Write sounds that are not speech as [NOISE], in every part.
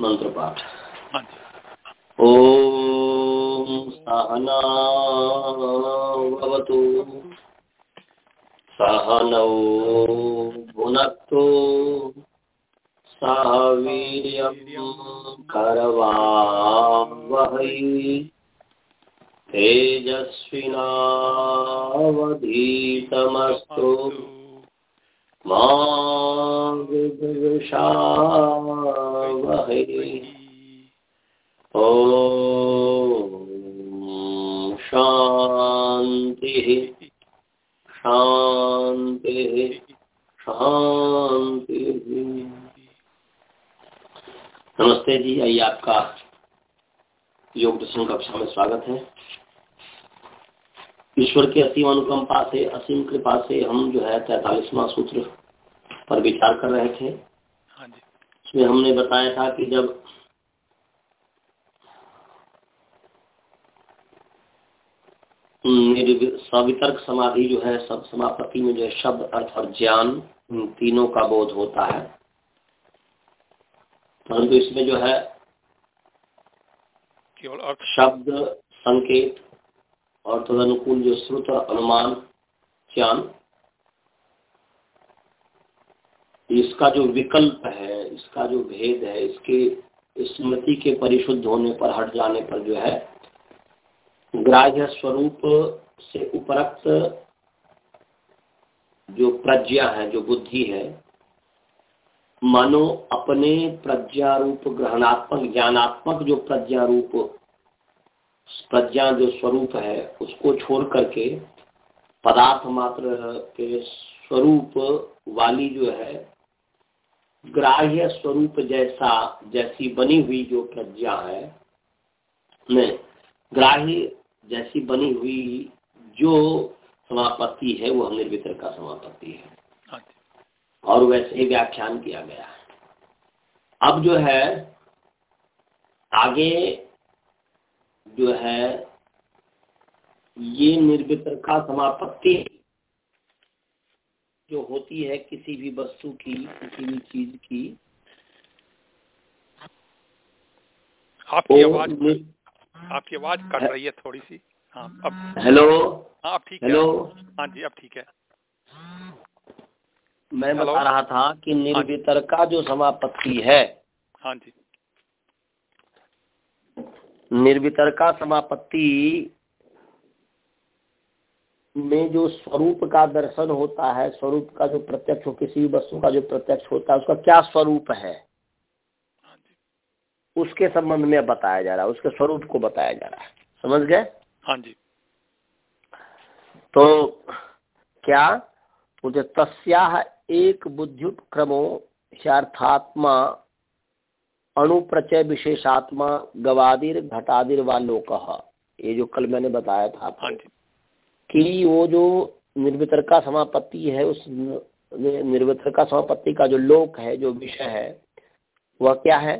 मंत्र। पाठ ॐ सहनावतु सहनौ भुनक्तु। सह वीर्यं करवावहै। तेजस्विनावधीतमस्तु। मा विद्विषावहै ॐ शान्तिः शान्तिः शान्तिः नमस्ते जी, आइए आपका योग दर्शन कक्षा में स्वागत है। ईश्वर की असीम अनुकंपा से असीम कृपा से हम जो है तैतालीसवा सूत्र पर विचार कर रहे थे। हाँ जी। उसमें हमने बताया था कि जब सवितर्क समाधि जो है सब समापति में जो है शब्द अर्थ और ज्ञान इन तीनों का बोध होता है। परंतु इसमें जो है केवल शब्द संकेत और तदनुकूल जो श्रुत अनुमान, ज्ञान, इसका जो विकल्प है, इसका जो भेद है, इसके स्मृति के परिशुद्ध होने पर, हट जाने पर जो है, ग्राह्य स्वरूप से उपरक्त जो प्रज्ञा है, जो बुद्धि है, मानो अपने प्रज्ञा रूप ग्रहणात्मक, ज्ञानात्मक जो प्रज्ञा रूप प्रज्ञा जो स्वरूप है, उसको छोड़ करके पदार्थ मात्र के स्वरूप वाली जो है, ग्राह्य स्वरूप जैसा, जैसी बनी हुई जो प्रज्ञा है ने ग्राह्य जैसी बनी हुई जो समापत्ति है, वो हमने निर्वितर का समापत्ति है। और वैसे ही व्याख्यान किया गया है। अब जो है, आगे जो है ये निर्वितर का समापत्ति जो होती है किसी भी वस्तु की किसी भी चीज़ की। आपकी आवाज़ आपकी आवाज़ कट रही है थोड़ी सी हाँ अब हेलो? हाँ अब ठीक हेलो? हाँ जी अब ठीक है। मैं? बता रहा था कि निर्वितर का जो समापत्ति है हाँ जी। निर्वितर का समापत्ति में जो स्वरूप का दर्शन होता है स्वरूप का जो प्रत्यक्ष हो किसी वस्तु का जो प्रत्यक्ष होता है उसका क्या स्वरूप है? हाँ उसके संबंध में बताया जा रहा है उसके स्वरूप को बताया जा रहा है। समझ गए? हाँ जी। तो क्या मुझे तस्या एक बुद्धिक्रमो ह्यार्थात्मा अणुप्रचय विशेषात्मा गवादिर घटादिर व लोक ये जो कल मैंने बताया था। हाँ कि वो जो निर्वितर का समापत्ति है उस निर्वितर का समापत्ति का जो लोक है जो विषय है वह क्या है?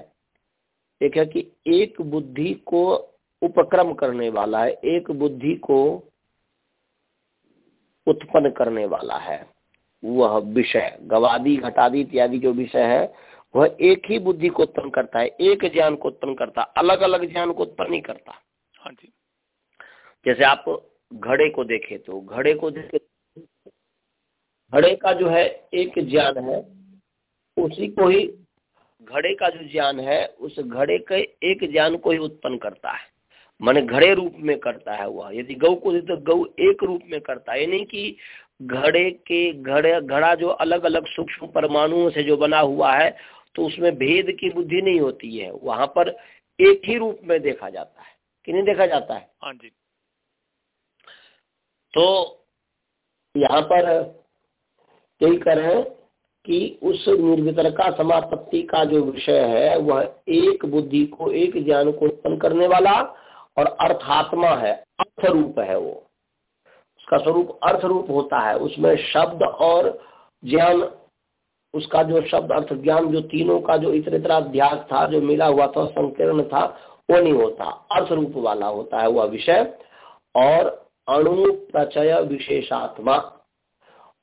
एक है कि एक बुद्धि को उपक्रम करने वाला है एक बुद्धि को उत्पन्न करने वाला है। वह विषय गवादी घटादी इत्यादि जो विषय है वह एक ही बुद्धि को उत्पन्न करता है एक ज्ञान को उत्पन्न करता है अलग अलग ज्ञान को उत्पन्न नहीं करता। हाँ जी। जैसे आप घड़े को देखे तो घड़े को देखे घड़े का जो है एक ज्ञान है उसी को ही घड़े का जो ज्ञान है उस घड़े के एक ज्ञान को ही उत्पन्न करता है। माने घड़े रूप में करता है वह। यदि गौ को दे तो गौ एक रूप में करता है। यानी कि घड़े के घड़े घड़ा जो अलग अलग सूक्ष्म परमाणुओं से जो बना हुआ है तो उसमें भेद की बुद्धि नहीं होती है। वहाँ पर एक ही रूप में देखा जाता है। कि नहीं देखा जाता है? हाँ जी। तो यहाँ पर यही कर रहे हैं कि उस निर्वितर का समापत्ति का जो विषय है वह एक बुद्धि को एक ज्ञान को उत्पन्न करने वाला और अर्थात्मा है अर्थ रूप है वो। उसका स्वरूप अर्थ रूप होता है। उसमें शब्द और ज्ञान उसका जो शब्द अर्थ ज्ञान, जो तीनों का जो इतर इतर अध्यास था, जो मिला हुआ था, संकीर्ण था, वो नहीं होता। अर्थ रूप वाला होता है वह विषय। और अणु प्रचय विशेषात्मा।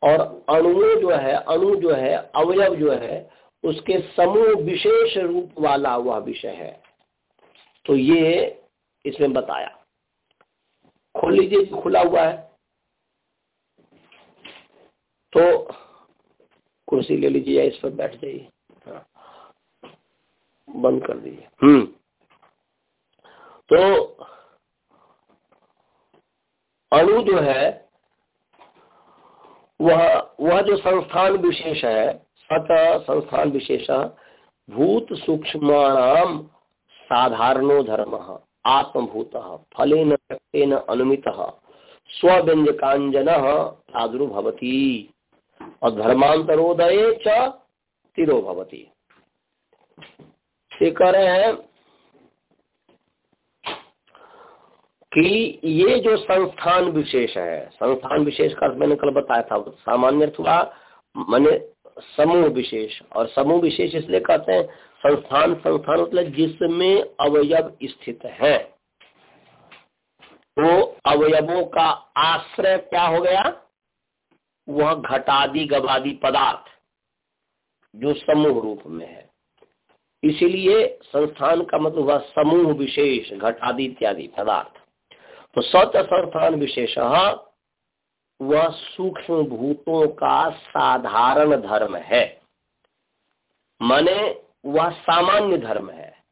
और अणु जो है, अणु जो है, अवयव जो है, उसके समूह विशेष रूप वाला वह विषय है। तो ये इसमें बताया। खोल लीजिए, खुला हुआ है। तो कुर्सी ले लीजिए या इस पर बैठ जाइए। हाँ। बंद कर दीजिए। हम्म। तो अणु जो है वह वह जो संस्थान विशेष है सत संस्थान विशेष भूत सूक्ष्म साधारणो धर्म आत्मभूत फलेन व्यक्तेन अनुमित स्व्यंजकांजन प्रादुर्भवती और धर्मांतरोदय चिरो भवती। कह रहे हैं कि ये जो संस्थान विशेष है, संस्थान विशेष का मैंने कल बताया था, सामान्य हुआ, मैंने समूह विशेष, और समूह विशेष इसलिए कहते हैं संस्थान संस्थान मतलब जिसमें अवयव स्थित है। वो अवयवों का आश्रय क्या हो गया? वह घटादि गवादि पदार्थ जो समूह रूप में है। इसीलिए संस्थान का मतलब हुआ समूह विशेष, घटादि इत्यादि पदार्थ। तो सच संस्थान विशेष वह सूक्ष्म भूतों का साधारण धर्म है। माने वह सामान्य धर्म है।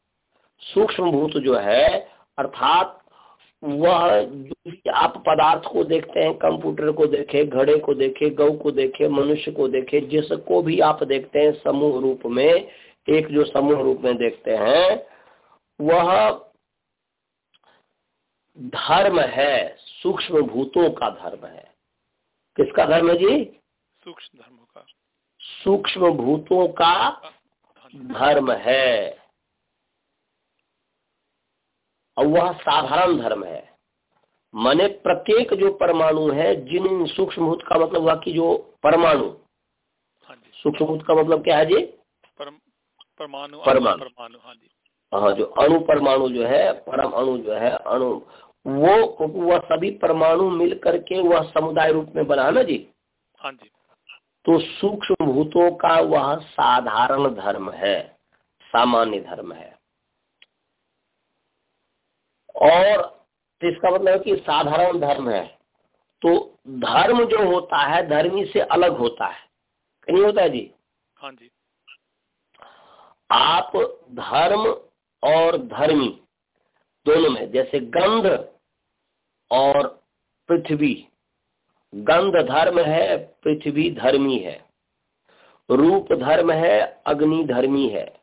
सूक्ष्म भूत जो है, अर्थात वह आप पदार्थ को देखते हैं कंप्यूटर को देखे घड़े को देखे गौ को देखे मनुष्य को देखे जिसको भी आप देखते हैं समूह रूप में एक जो समूह रूप में देखते हैं वह धर्म है सूक्ष्म भूतों का धर्म है। किसका धर्म है जी? सूक्ष्म धर्म का। सूक्ष्म भूतों का धर्म है। और वह साधारण धर्म है। माने प्रत्येक जो परमाणु है जिन सूक्ष्म भूत का मतलब हुआ कि जो परमाणु। हाँ सूक्ष्म भूत का मतलब क्या है जी? परमाणु परमाणु। परमाणु हाँ जी। हाँ जो अणु परमाणु जो है परम अणु जो है अणु। वो वह सभी परमाणु मिल करके वह समुदाय रूप में बना ना जी? हाँ जी। तो सूक्ष्म भूतों का वह साधारण धर्म है सामान्य धर्म है। और तो इसका मतलब है कि साधारण धर्म है। तो धर्म जो होता है धर्मी से अलग होता है। नहीं होता है जी? हाँ जी। आप धर्म और धर्मी दोनों में जैसे गंध और पृथ्वी। गंध धर्म है पृथ्वी धर्मी है। रूप धर्म है अग्नि धर्मी है।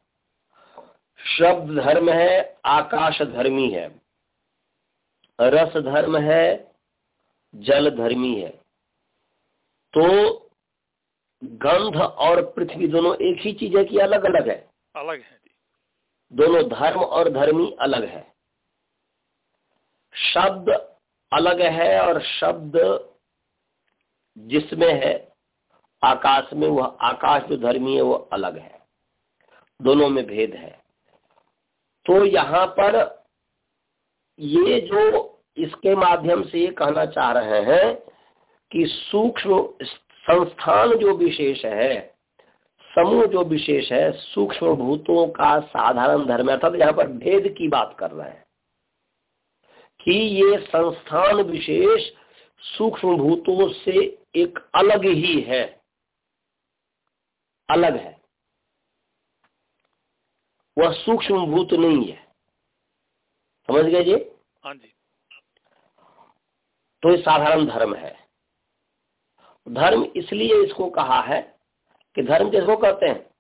शब्द धर्म है आकाश धर्मी है। रस धर्म है जल धर्मी है। तो गंध और पृथ्वी दोनों एक ही चीज़ है कि अलग अलग है? अलग है दोनों धर्म और धर्मी अलग है। शब्द अलग है और शब्द जिसमें है आकाश में वह आकाश जो धर्मी है वो अलग है। दोनों में भेद है। तो यहाँ पर ये जो इसके माध्यम से ये कहना चाह रहे हैं कि सूक्ष्म संस्थान जो विशेष है, समूह जो विशेष है, सूक्ष्म भूतों का साधारण धर्म अर्थात यहाँ पर भेद की बात कर रहे हैं कि ये संस्थान विशेष सूक्ष्म भूतों से एक अलग ही है, अलग है। वह सूक्ष्म भूत नहीं है। समझ गए जी? हाँ जी। तो ये साधारण धर्म है। धर्म इसलिए इसको कहा है कि धर्म किसको कहते हैं?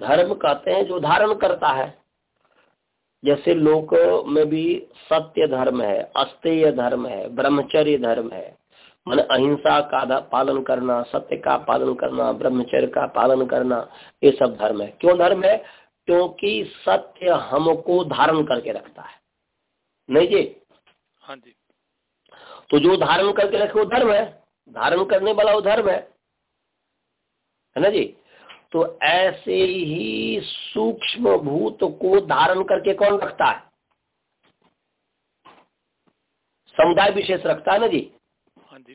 धर्म कहते हैं जो धारण करता है। जैसे लोक में भी सत्य धर्म है अस्तेय धर्म है ब्रह्मचर्य धर्म है। मान अहिंसा का पालन करना सत्य का पालन करना ब्रह्मचर्य का पालन करना ये सब धर्म है। क्यों धर्म है? क्योंकि सत्य हमको धारण करके रखता है। नहीं जी? हाँ जी। तो जो धारण करके रखे वो धर्म है। धारण करने वाला वो धर्म है। है ना जी? तो ऐसे ही सूक्ष्म भूत को धारण करके कौन रखता है? समुदाय विशेष रखता है ना जी? हाँ जी।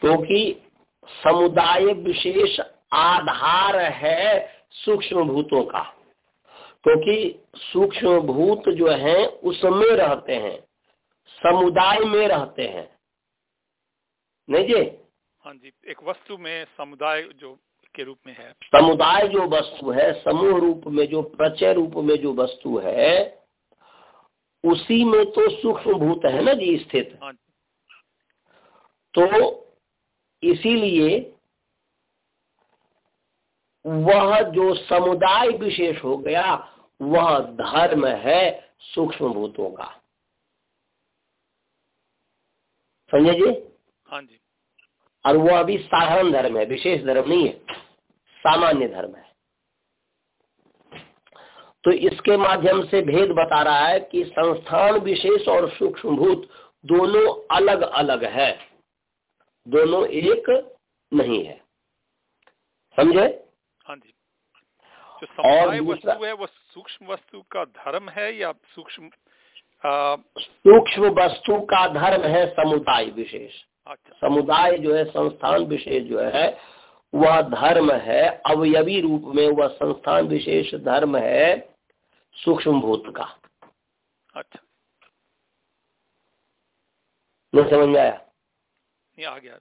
क्योंकि तो समुदाय विशेष आधार है सूक्ष्म भूतों का। क्योंकि सूक्ष्म भूत जो है उसमें रहते हैं। समुदाय में रहते हैं। नहीं जी? हाँ जी एक वस्तु में समुदाय जो के रूप में है। समुदाय जो वस्तु है समूह रूप में जो प्रचय रूप में जो वस्तु है उसी में तो सूक्ष्म भूत है ना जी स्थित? हाँ तो इसीलिए वह जो समुदाय विशेष हो गया वह धर्म है सूक्ष्म भूतों का। समझे जी? हाँ जी। और वह अभी साधारण धर्म है विशेष धर्म नहीं है सामान्य धर्म है। तो इसके माध्यम से भेद बता रहा है कि संस्थान विशेष और सूक्ष्म भूत दोनों अलग अलग है। दोनों एक नहीं है। समझे? हाँ जी जो समुदाय वस्तु है वो सूक्ष्म वस्तु का धर्म है या सूक्ष्म सूक्ष्म वस्तु का धर्म है समुदाय विशेष। अच्छा। समुदाय जो है संस्थान विशेष जो है वह धर्म है अवयवी रूप में वह संस्थान विशेष धर्म है सूक्ष्म भूत का। अच्छा। नहीं समझ में आया? आ गया।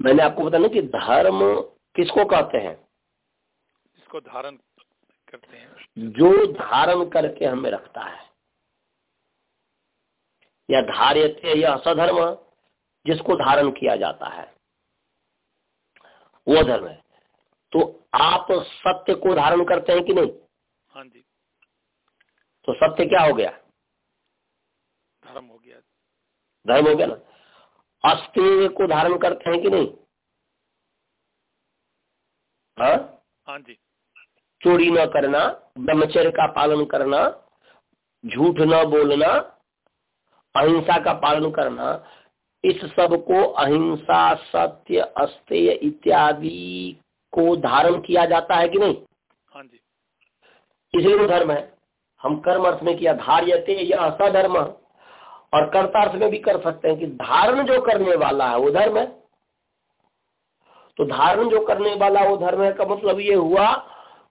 मैंने आपको बताया कि धर्म किसको कहते हैं? इसको धारण करते हैं? जो धारण करके हमें रखता है। या धार्यते या सधर्म जिसको धारण किया जाता है। वो धर्म है। तो आप सत्य को धारण करते हैं कि नहीं? हाँ जी। तो सत्य क्या हो गया? धर्म हो गया। धर्म हो गया ना। अस्त्य को धारण करते हैं कि नहीं? हाँ? हाँ जी। चोरी न करना ब्रह्मचर्य का पालन करना झूठ न बोलना अहिंसा का पालन करना इस सबको अहिंसा सत्य अस्तेय इत्यादि को धारण किया जाता है कि नहीं? हाँ जी। इसलिए वो धर्म है। हम कर्म अर्थ में किया धार्यते यह सधर्म और कर्ता अर्थ में भी कर सकते हैं कि धारण जो करने वाला है वो धर्म है। तो धारण जो करने वाला वो धर्म है का मतलब ये हुआ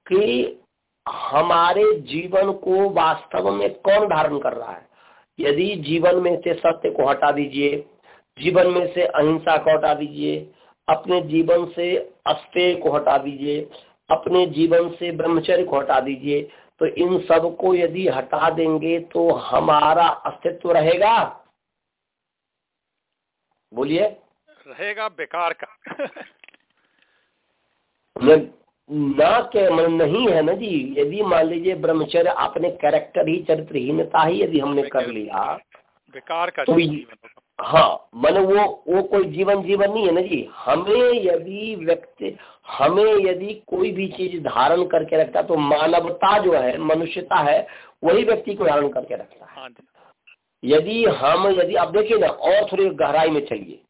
कि हमारे जीवन को वास्तव में कौन धारण कर रहा है? यदि जीवन में से सत्य को हटा दीजिए, जीवन में से अहिंसा को हटा दीजिए, अपने जीवन से अस्तेय को हटा दीजिए, अपने जीवन से ब्रह्मचर्य को हटा दीजिए तो इन सबको यदि हटा देंगे तो हमारा अस्तित्व रहेगा? बोलिए। रहेगा बेकार का। ना के मन नहीं है ना जी यदि मान लीजिए ब्रह्मचर्य अपने कैरेक्टर ही चरित्रहीनता ही यदि हमने कर लिया बेकार का तो हाँ मन वो वो कोई जीवन जीवन नहीं है ना जी। हमें यदि व्यक्ति हमें यदि कोई भी चीज़ धारण करके रखता तो मानवता जो है मनुष्यता है वही व्यक्ति को धारण करके रखता है। हाँ यदि हम यदि आप देखिए ना और थोड़ी गहराई में चलिए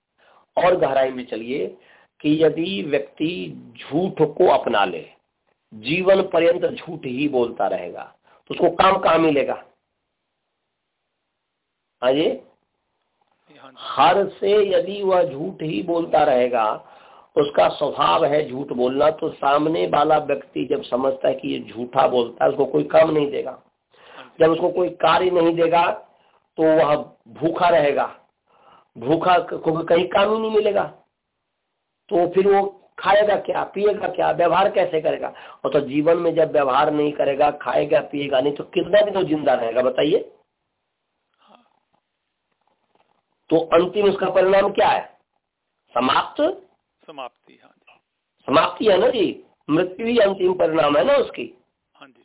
और गहराई में चलिए कि यदि व्यक्ति झूठ को अपना ले, जीवन पर्यंत झूठ ही बोलता रहेगा तो उसको काम कहाँ मिलेगा? जी हर से यदि वह झूठ ही बोलता रहेगा, उसका स्वभाव है झूठ बोलना तो सामने वाला व्यक्ति जब समझता है कि ये झूठा बोलता है, उसको कोई काम नहीं देगा। जब उसको कोई कार्य नहीं देगा तो वह भूखा रहेगा। भूखा कहीं काम ही नहीं मिलेगा। तो फिर वो खाएगा क्या पिएगा क्या व्यवहार कैसे करेगा? और तो जीवन में जब व्यवहार नहीं करेगा खाएगा पिएगा नहीं तो कितना दिन तो ज़िंदा रहेगा बताइए। तो अंतिम उसका परिणाम क्या है? समाप्त? समाप्ति हाँ जी। समाप्ति है ना जी? मृत्यु ही अंतिम परिणाम है ना उसकी। हाँ जी।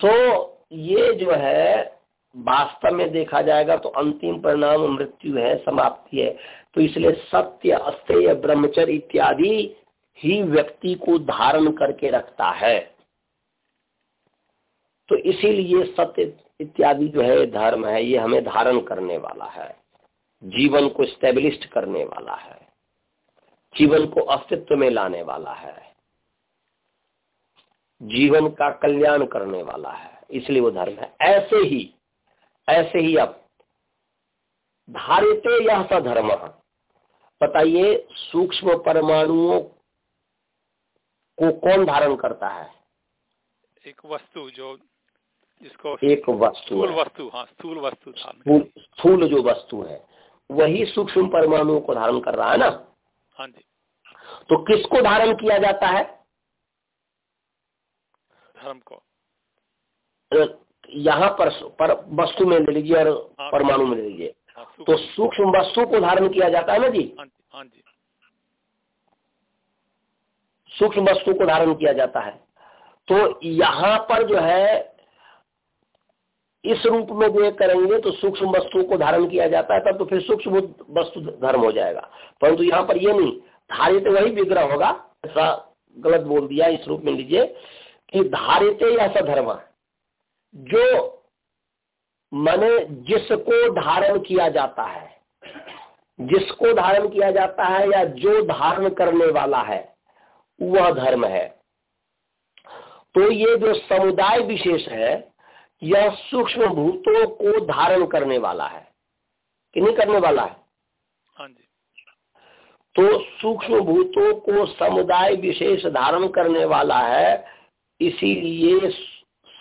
तो ये जो है वास्तव में देखा जाएगा तो अंतिम परिणाम मृत्यु है, समाप्ति है। तो इसलिए सत्य अस्तेय ब्रह्मचर्य इत्यादि ही व्यक्ति को धारण करके रखता है। तो इसीलिए सत्य इत्यादि जो है, धर्म है, ये हमें धारण करने वाला है। जीवन को स्टेब्लिश करने वाला है। जीवन को अस्तित्व में लाने वाला है। जीवन का कल्याण करने वाला है। इसलिए वो धर्म है। ऐसे ही ऐसे ही अब धारिते यह सधर्म। बताइए सूक्ष्म परमाणुओं को कौन धारण करता है? एक वस्तु जो जिसको एक वस्तु स्थूल वस्तु हाँ स्थूल वस्तु स्थूल जो वस्तु है वही सूक्ष्म परमाणुओं को धारण कर रहा है ना? हाँ जी। तो किसको धारण किया जाता है? धर्म को। यहाँ पर, पर वस्तु में ले लीजिए और हाँ, परमाणु में ले लीजिए हाँ, तो सूक्ष्म वस्तु को धारण किया जाता है ना जी? हाँ, हाँ जी। सूक्ष्म वस्तु को धारण किया जाता है। तो यहाँ पर जो है इस रूप में जो करेंगे तो सूक्ष्म वस्तु को धारण किया जाता है तब तो फिर सूक्ष्म वस्तु धर्म हो जाएगा। परंतु यहाँ पर ये नहीं धारित वही विग्रह होगा ऐसा गलत बोल दिया इस रूप में लीजिए कि धारित ऐसा धर्म जो माने जिसको धारण किया जाता है जिसको धारण किया जाता है या जो धारण करने वाला है वह धर्म है। तो ये जो समुदाय विशेष है यह सूक्ष्म भूतों को धारण करने वाला है। कि नहीं करने वाला है? हाँ जी। तो सूक्ष्म भूतों को समुदाय विशेष धारण करने वाला है इसीलिए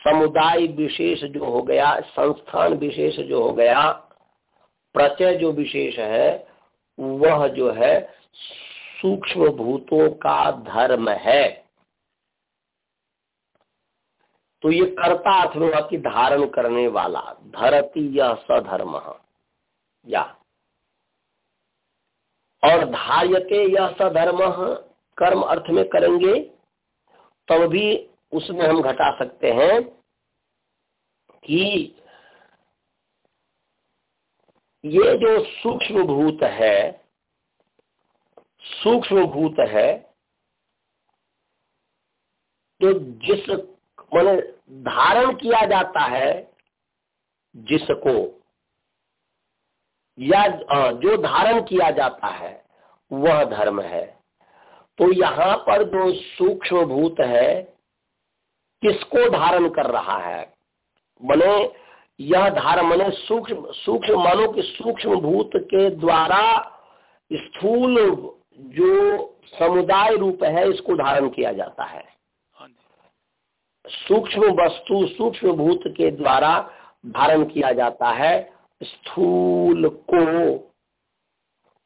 समुदाय विशेष जो हो गया, संस्थान विशेष जो हो गया प्रचय जो विशेष है, वह जो है सूक्ष्म भूतों का धर्म है। तो ये कर्ता अर्थ में कि धारण करने वाला, धरती यह सधर्म या। और धार्यते यह सधर्म कर्म अर्थ में करेंगे, तब भी उसमें हम घटा सकते हैं कि ये जो सूक्ष्म भूत है सूक्ष्म भूत है तो जिस मैंने धारण किया जाता है, जिसको या जो धारण किया जाता है, वह धर्म है। तो यहाँ पर जो सूक्ष्म भूत है किसको धारण कर रहा है? मने यह धारण मने सूक्ष्म सूक्ष्म मानो कि सूक्ष्म भूत के द्वारा स्थूल जो समुदाय रूप है इसको धारण किया जाता है। हाँ सूक्ष्म वस्तु सूक्ष्म भूत के द्वारा धारण किया जाता है स्थूल को।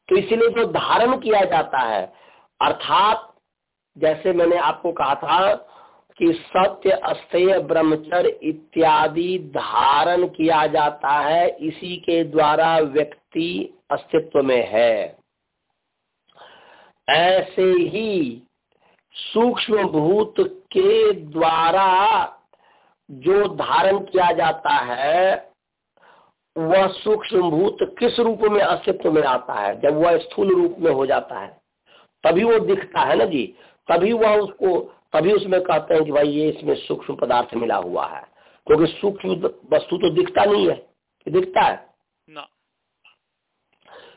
तो इसलिए जो धारण किया जाता है अर्थात जैसे मैंने आपको कहा था कि सत्य अस्तेय ब्रह्मचर्य इत्यादि धारण किया जाता है, इसी के द्वारा व्यक्ति अस्तित्व में है। ऐसे ही सूक्ष्म भूत के द्वारा जो धारण किया जाता है, वह सूक्ष्म भूत किस रूप में अस्तित्व में आता है? जब वह स्थूल रूप में हो जाता है, तभी वो दिखता है ना जी? तभी वह उसको तभी उसमें कहते हैं कि भाई ये इसमें सूक्ष्म पदार्थ मिला हुआ है। क्योंकि सूक्ष्म वस्तु तो दिखता नहीं है। कि दिखता है? ना।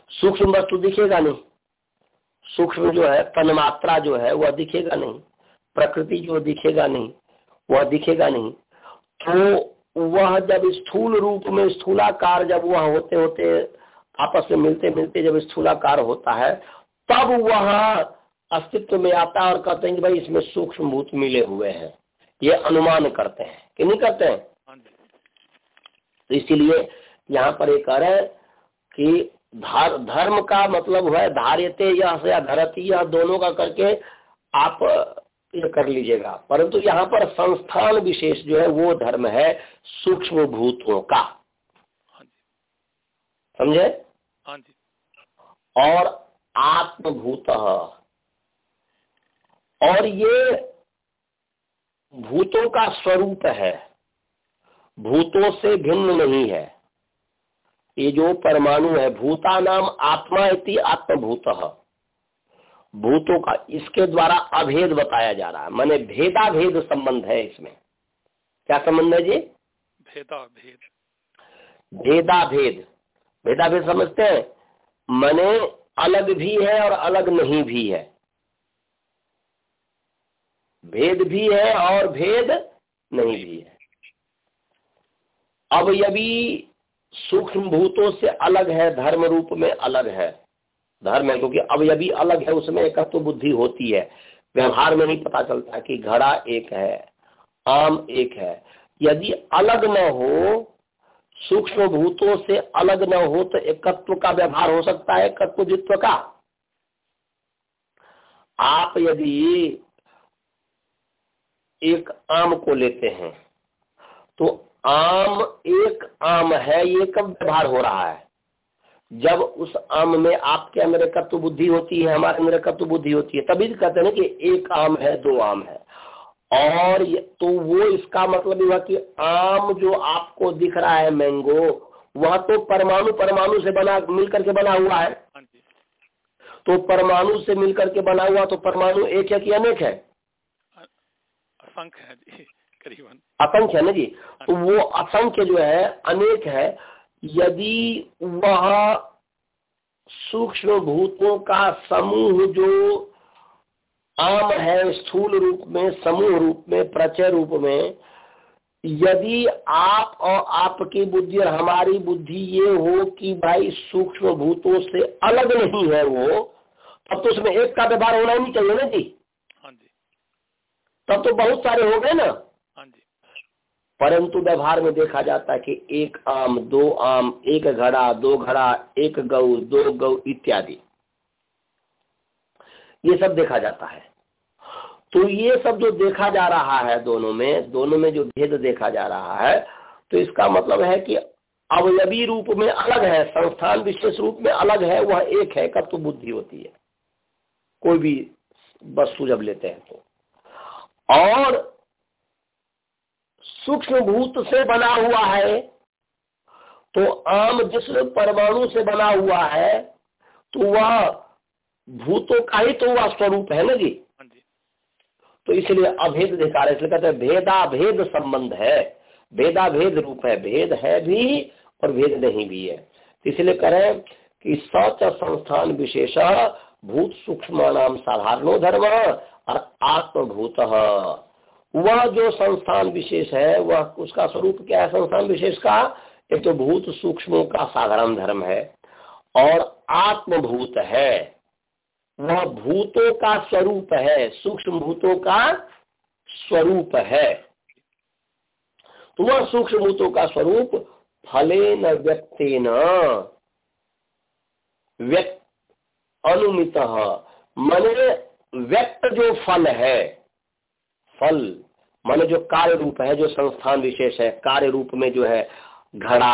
सूक्ष्म वस्तु दिखेगा नहीं। सूक्ष्म जो है तन्मात्रा जो है वह दिखेगा नहीं। प्रकृति जो दिखेगा नहीं वह दिखेगा नहीं। तो वह जब स्थूल रूप में स्थूलाकार जब वह होते होते आपस में मिलते मिलते जब स्थूलाकार होता है तब वह अस्तित्व में आता है और कहते हैं कि भाई इसमें सूक्ष्म भूत मिले हुए हैं। ये अनुमान करते हैं। कि नहीं करते हैं? हाँ तो इसीलिए यहाँ पर ये एक है कि धर्म का मतलब है धार्यते या धरती या दोनों का करके आप ये कर लीजिएगा। परंतु यहाँ पर संस्थान विशेष जो है वो धर्म है सूक्ष्म भूतों का। हाँ समझे? हाँ और आत्मभूत और ये भूतों का स्वरूप है। भूतों से भिन्न नहीं है। ये जो परमाणु है भूता नाम आत्मा इति आत्मभूत। भूतों का इसके द्वारा अभेद बताया जा रहा है। मैंने भेदा भेद संबंध है इसमें। क्या संबंध है जी? भेदा भेद भेदा भेद भेदा भेद समझते हैं? मैंने अलग भी है और अलग नहीं भी है। भेद भी है और भेद नहीं भी है। अब यदि सूक्ष्म भूतों से अलग है, धर्म रूप में अलग है, धर्म है, क्योंकि अब यदि अलग है, उसमें एकत्व तो बुद्धि होती है। व्यवहार में नहीं पता चलता कि घड़ा एक है, आम एक है। यदि अलग न हो सूक्ष्म भूतों से अलग न हो तो एकत्व का व्यवहार हो सकता है, एकत्व जित्व का। आप यदि एक आम को लेते हैं। तो आम एक आम है ये कब व्यवहार हो रहा है? जब उस आम में आपके अंदर एकत्व बुद्धि होती है हमारे अंदर एकत्व बुद्धि होती है तभी कहते हैं ना कि एक आम है दो आम है। और तो वो इसका मतलब हुआ कि आम जो आपको दिख रहा है मैंगो वह तो परमाणु परमाणु से बना मिलकर के बना हुआ है। हाँ तो परमाणु से मिलकर के बना हुआ तो परमाणु एक है कि अनेक है? असंख्य है जी करीबन। असंख्य है ना जी? तो वो असंख्य जो है अनेक है। यदि वह सूक्ष्म भूतों का समूह जो आम है स्थूल रूप में समूह रूप में प्रचय रूप में यदि आप और आपकी बुद्धि और हमारी बुद्धि ये हो कि भाई सूक्ष्म भूतों से अलग नहीं है वो अब तो उसमें एक का व्यवहार होना ही नहीं चाहिए ना जी। तब तो बहुत सारे हो गए ना। हाँ जी। परंतु व्यवहार में देखा जाता है कि एक आम दो आम एक घड़ा दो घड़ा एक गौ दो गौ इत्यादि। ये सब देखा जाता है। तो ये सब जो देखा जा रहा है दोनों में दोनों में जो भेद देखा जा रहा है तो इसका मतलब है कि अवयवी रूप में अलग है संस्थान विशेष रूप में अलग है वह एक है कब तो बुद्धि होती है। कोई भी वस्तु जब लेते हैं तो। और सूक्ष्म भूत से बना हुआ है तो आम जिस परमाणु से बना हुआ है तो वह भूतों का ही तो वह स्वरूप है ना जी? हाँ तो इसलिए अभेद रहे इसलिए कहते हैं भेदा भेद संबंध है। भेदा भेद रूप है भेद है भी और भेद नहीं भी है। तो इसलिए करें कि सच संस्थान विशेष भूत सूक्ष्म नाम साधारणो धर्म आत्मभूत। वह जो संस्थान विशेष है, वह उसका स्वरूप क्या है? संस्थान विशेष का एक तो भूत सूक्ष्मों का साधारण धर्म है। और आत्मभूत है, वह भूतों का स्वरूप है, सूक्ष्म भूतों का स्वरूप है। तो वह सूक्ष्म भूतों का स्वरूप फले न व्यक्ति न व्यक्त अनुमित। मने व्यक्त जो फल है फल माने जो कार्य रूप है जो संस्थान विशेष है कार्य रूप में जो है घड़ा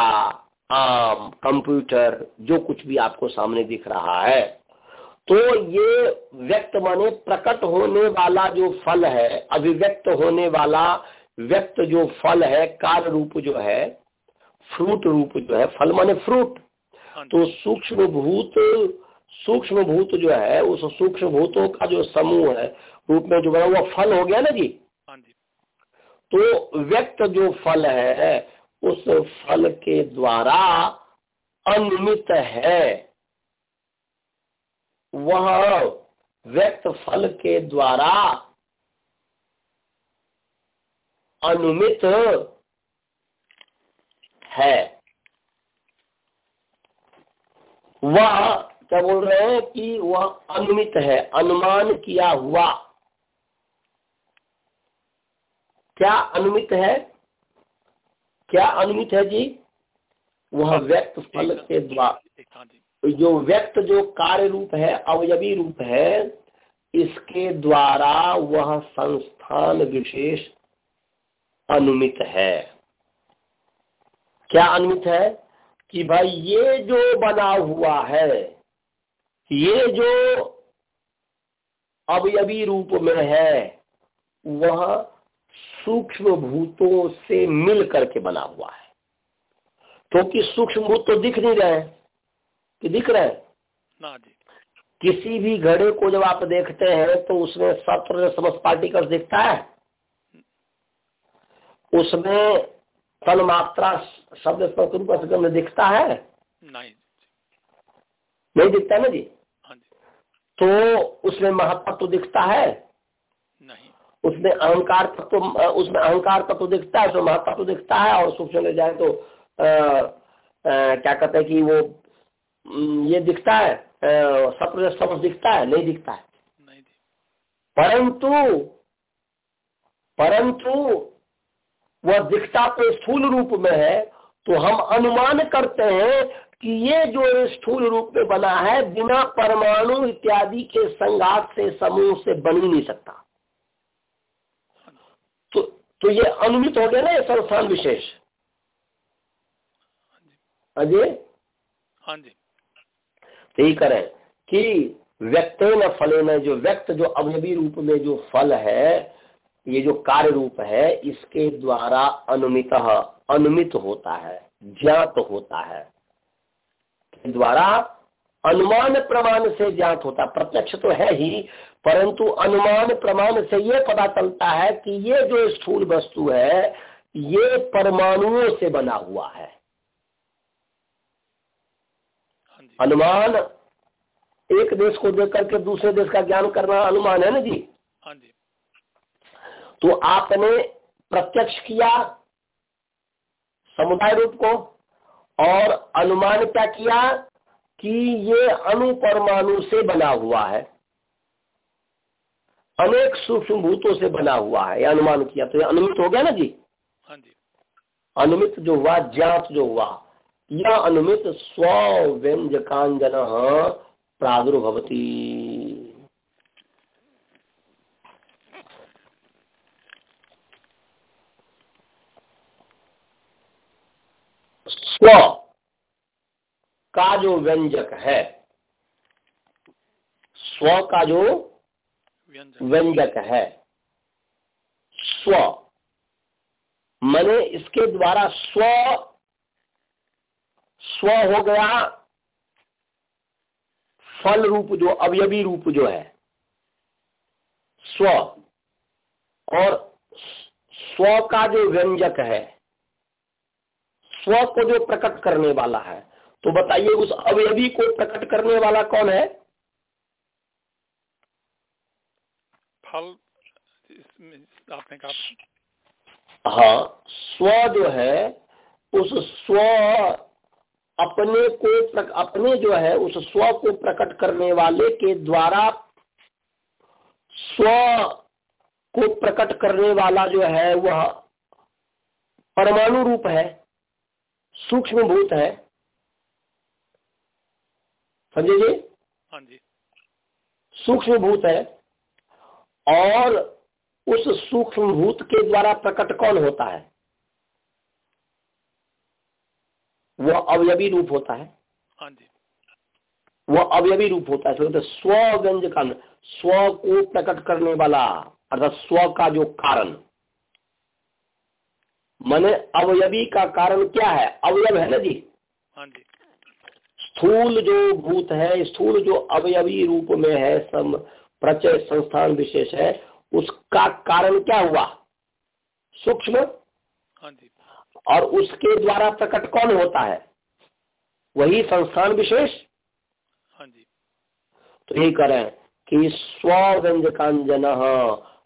आम कंप्यूटर जो कुछ भी आपको सामने दिख रहा है तो ये व्यक्त माने प्रकट होने वाला जो फल है अभिव्यक्त होने वाला व्यक्त जो फल है कार्य रूप जो है फ्रूट रूप जो है फल माने फ्रूट हाँ तो सूक्ष्म भूत सूक्ष्म भूत जो है उस सूक्ष्म भूतों का जो समूह है रूप में जो बना हुआ फल हो गया ना जी? हाँ तो व्यक्त जो फल है उस फल के द्वारा अनिमित है। वह व्यक्त फल के द्वारा अनुमित है। वह क्या बोल रहे हैं कि वह अनुमित है अनुमान किया हुआ। क्या अनुमित है? क्या अनुमित है जी? वह व्यक्त फल के द्वारा। जो व्यक्त जो कार्य रूप है अवयवी रूप है इसके द्वारा वह संस्थान विशेष अनुमित है। क्या अनुमित है? कि भाई ये जो बना हुआ है ये जो अवयवी रूप में है वह सूक्ष्म भूतों से मिल करके बना हुआ है। क्योंकि तो सूक्ष्म भूत तो दिख नहीं रहे कि दिख रहे ना जी। किसी भी घड़े को जब आप देखते हैं तो उसमें सत्र समस्त पार्टिकल्स दिखता है। उसमें तन मात्रा शब्द रूप दिखता है? नहीं। नहीं दिखता ना जी? तो उसमें महत्व तो दिखता है। नहीं। उसमें अहंकार तत्व तो, उसमें अहंकार तत्व तो दिखता है उसमें महत्व तो दिखता है और सूक्ष्म जाए तो आ, आ, क्या कहते हैं कि वो ये दिखता है सप्र समझ दिखता है नहीं दिखता है। नहीं परंतु परंतु वह दिखता तो स्थूल रूप में है तो हम अनुमान करते हैं कि ये जो स्थूल रूप में बना है बिना परमाणु इत्यादि के संघात से समूह से बन ही नहीं सकता। तो तो ये अनुमित हो गया ना ये संस्थान विशेष? अजय हाँ जी। तो यही करें कि व्यक्त न फले न जो व्यक्त जो अवयवी रूप में जो फल है ये जो कार्य रूप है इसके द्वारा अनुमित अनुमित होता है ज्ञात होता है। द्वारा अनुमान प्रमाण से ज्ञात होता। प्रत्यक्ष तो है ही परंतु अनुमान प्रमाण से ये पता चलता है कि ये जो स्थूल वस्तु है ये परमाणुओं से बना हुआ है। हाँ अनुमान एक देश को देख करके दूसरे देश का ज्ञान करना अनुमान है ना जी? हाँ जी। तो आपने प्रत्यक्ष किया समुदाय रूप को? और अनुमान क्या किया कि ये अणु परमाणु से बना हुआ है। अनेक सूक्ष्म भूतों से बना हुआ है यह अनुमान किया। तो ये अनुमित हो गया ना जी? हाँ जी। अनुमित जो हुआ ज्ञात जो हुआ यह अनुमित स्व व्यंजकांजन प्रादुर्भवती। स्व का जो व्यंजक है स्व का जो व्यंजक। है स्व। मैंने इसके द्वारा स्व स्व हो गया फल रूप जो अवयवी रूप जो है स्व। और स्व का जो व्यंजक है स्व को जो प्रकट करने वाला है। तो बताइए उस अवयवी को प्रकट करने वाला कौन है? फल आपने कहा हाँ स्व जो है उस स्व अपने को प्रक, अपने जो है उस स्व को प्रकट करने वाले के द्वारा स्व को प्रकट करने वाला जो है वह परमाणु रूप है। सूक्ष्म भूत है। समझे जी? हाँ जी। सूक्ष्म भूत है और उस सूक्ष्म भूत के द्वारा प्रकट कौन होता है? वह अवयवी रूप होता है। हाँ जी। वह अवयवी रूप होता है। तो स्व व्यंज स्व को प्रकट करने वाला अर्थात स्व का जो कारण मैंने अवयवी का कारण क्या है? अवयव है ना जी? हाँ जी। स्थूल जो भूत है स्थूल जो अवयवी रूप में है सम प्रचय संस्थान विशेष है उसका कारण क्या हुआ? सूक्ष्म। हाँ जी। और उसके द्वारा प्रकट कौन होता है? वही संस्थान विशेष। हाँ जी। तो यही करें कि स्वव्यंजकांजन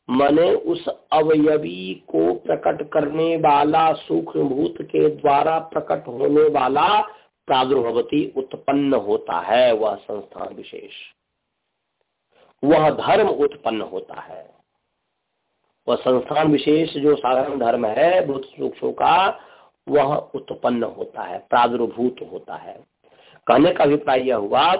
मने उस अवयवी को प्रकट करने वाला सूक्ष्म भूत के द्वारा प्रकट होने वाला प्रादुर्भवती उत्पन्न होता है, वह संस्थान विशेष। वह धर्म उत्पन्न होता है। वह संस्थान विशेष जो साधारण धर्म है, भूत सूक्ष्म का, वह उत्पन्न होता है, प्रादुर्भूत होता है। कहने का अभिप्राय यह हुआ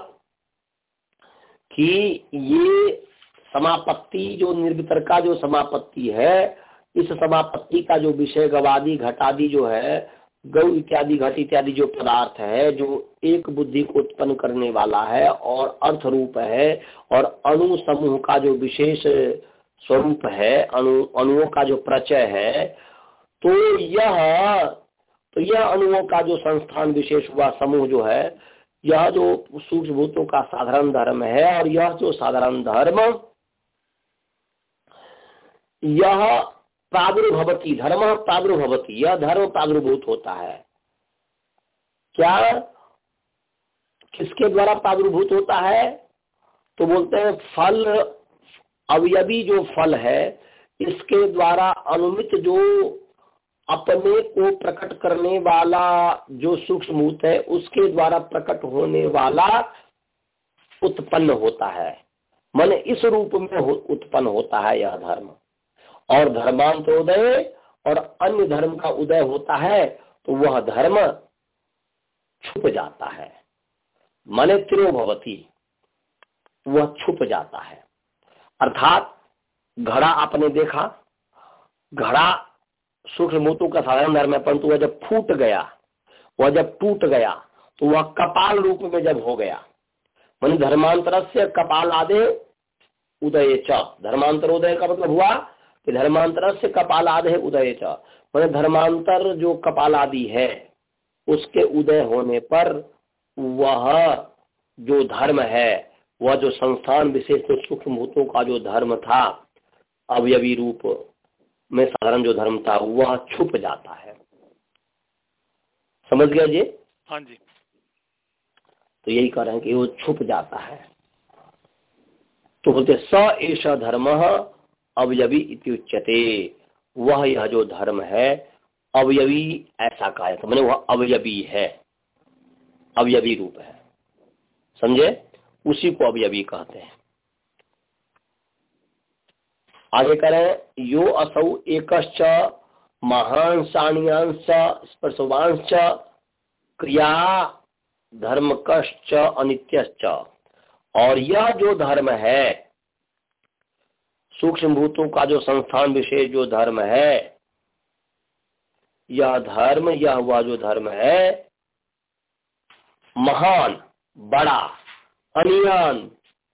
कि ये समापत्ति, जो निर्वितर का जो समापत्ति है, इस समापत्ति का जो विषय, गवादी, घटादी जो है, गौ इत्यादि, घट इत्यादि जो पदार्थ है, जो एक बुद्धि को उत्पन्न करने वाला है और अर्थ रूप है और अणु समूह का जो विशेष स्वरूप है, अणु, अणुओं का जो प्रचय है तो यह तो यह अणुओं का जो संस्थान विशेष हुआ, समूह जो है, यह जो सूक्ष्म भूतों का साधारण धर्म है और यह जो साधारण धर्म यह प्रादुर्भवती धर्म प्रादुर्भवती यह धर्म प्रादुर्भूत होता है। क्या? किसके द्वारा प्रादुर्भूत होता है? तो बोलते हैं फल अवयवी जो फल है इसके द्वारा अनुमित जो अपने को प्रकट करने वाला जो सूक्ष्म है उसके द्वारा प्रकट होने वाला उत्पन्न होता है। मन इस रूप में हो, उत्पन्न होता है यह धर्म। और धर्मांतरोदय और अन्य धर्म का उदय होता है तो वह धर्म छुप जाता है। मने तिरोभवती, वह छुप जाता है। अर्थात घड़ा आपने देखा, घड़ा सूक्ष्म मूतु का साधारण धर्म है, परंतु वह जब फूट गया, वह जब टूट गया तो वह कपाल रूप में जब हो गया। मान धर्मांतर से कपाल आदे उदय च। धर्मांतर उदय का मतलब हुआ कि धर्मांतर से कपाल आदे उदय मैंने धर्मांतर जो कपाल आदि है उसके उदय होने पर वह जो धर्म है वह जो संस्थान विशेष तो सूक्ष्म भूतों का जो धर्म था अवयवी रूप में साधारण जो धर्म था वह छुप जाता है। समझ गया जी? हाँ जी। तो यही कह रहे हैं कि वो छुप जाता है। तो बोलते स ऐसा धर्म अवयवी इत्युच्यते वह यह जो धर्म है, अवयवी ऐसा काय मैंने वह अवयवी है। अवयवी रूप है। समझे? उसी को अवयवी कहते हैं। आगे करें यो असौ एक महान साणियांश स्पर्शवांश क्रिया धर्म कश्च अनित्य और यह जो धर्म है सूक्ष्म भूतों का जो संस्थान विशेष जो धर्म है यह धर्म यह हुआ जो धर्म है, महान, बड़ा, अनियान,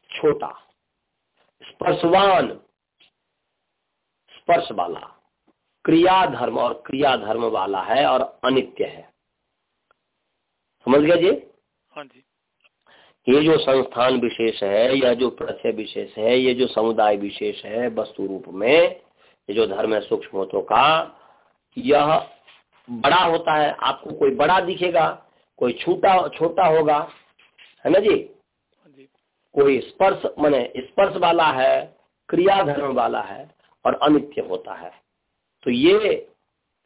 छोटा, स्पर्शवान स्पर्श वाला क्रिया धर्म और क्रिया धर्म वाला है और अनित्य है। समझ गया जी? हाँ जी। ये जो संस्थान विशेष है या जो प्रत्यय विशेष है ये जो समुदाय विशेष है वस्तु रूप में ये जो धर्म है सूक्ष्म का यह बड़ा होता है। आपको कोई बड़ा दिखेगा कोई छोटा छोटा होगा है ना जी? जी। कोई स्पर्श माने स्पर्श वाला है क्रिया धर्म वाला है और अनित्य होता है। तो ये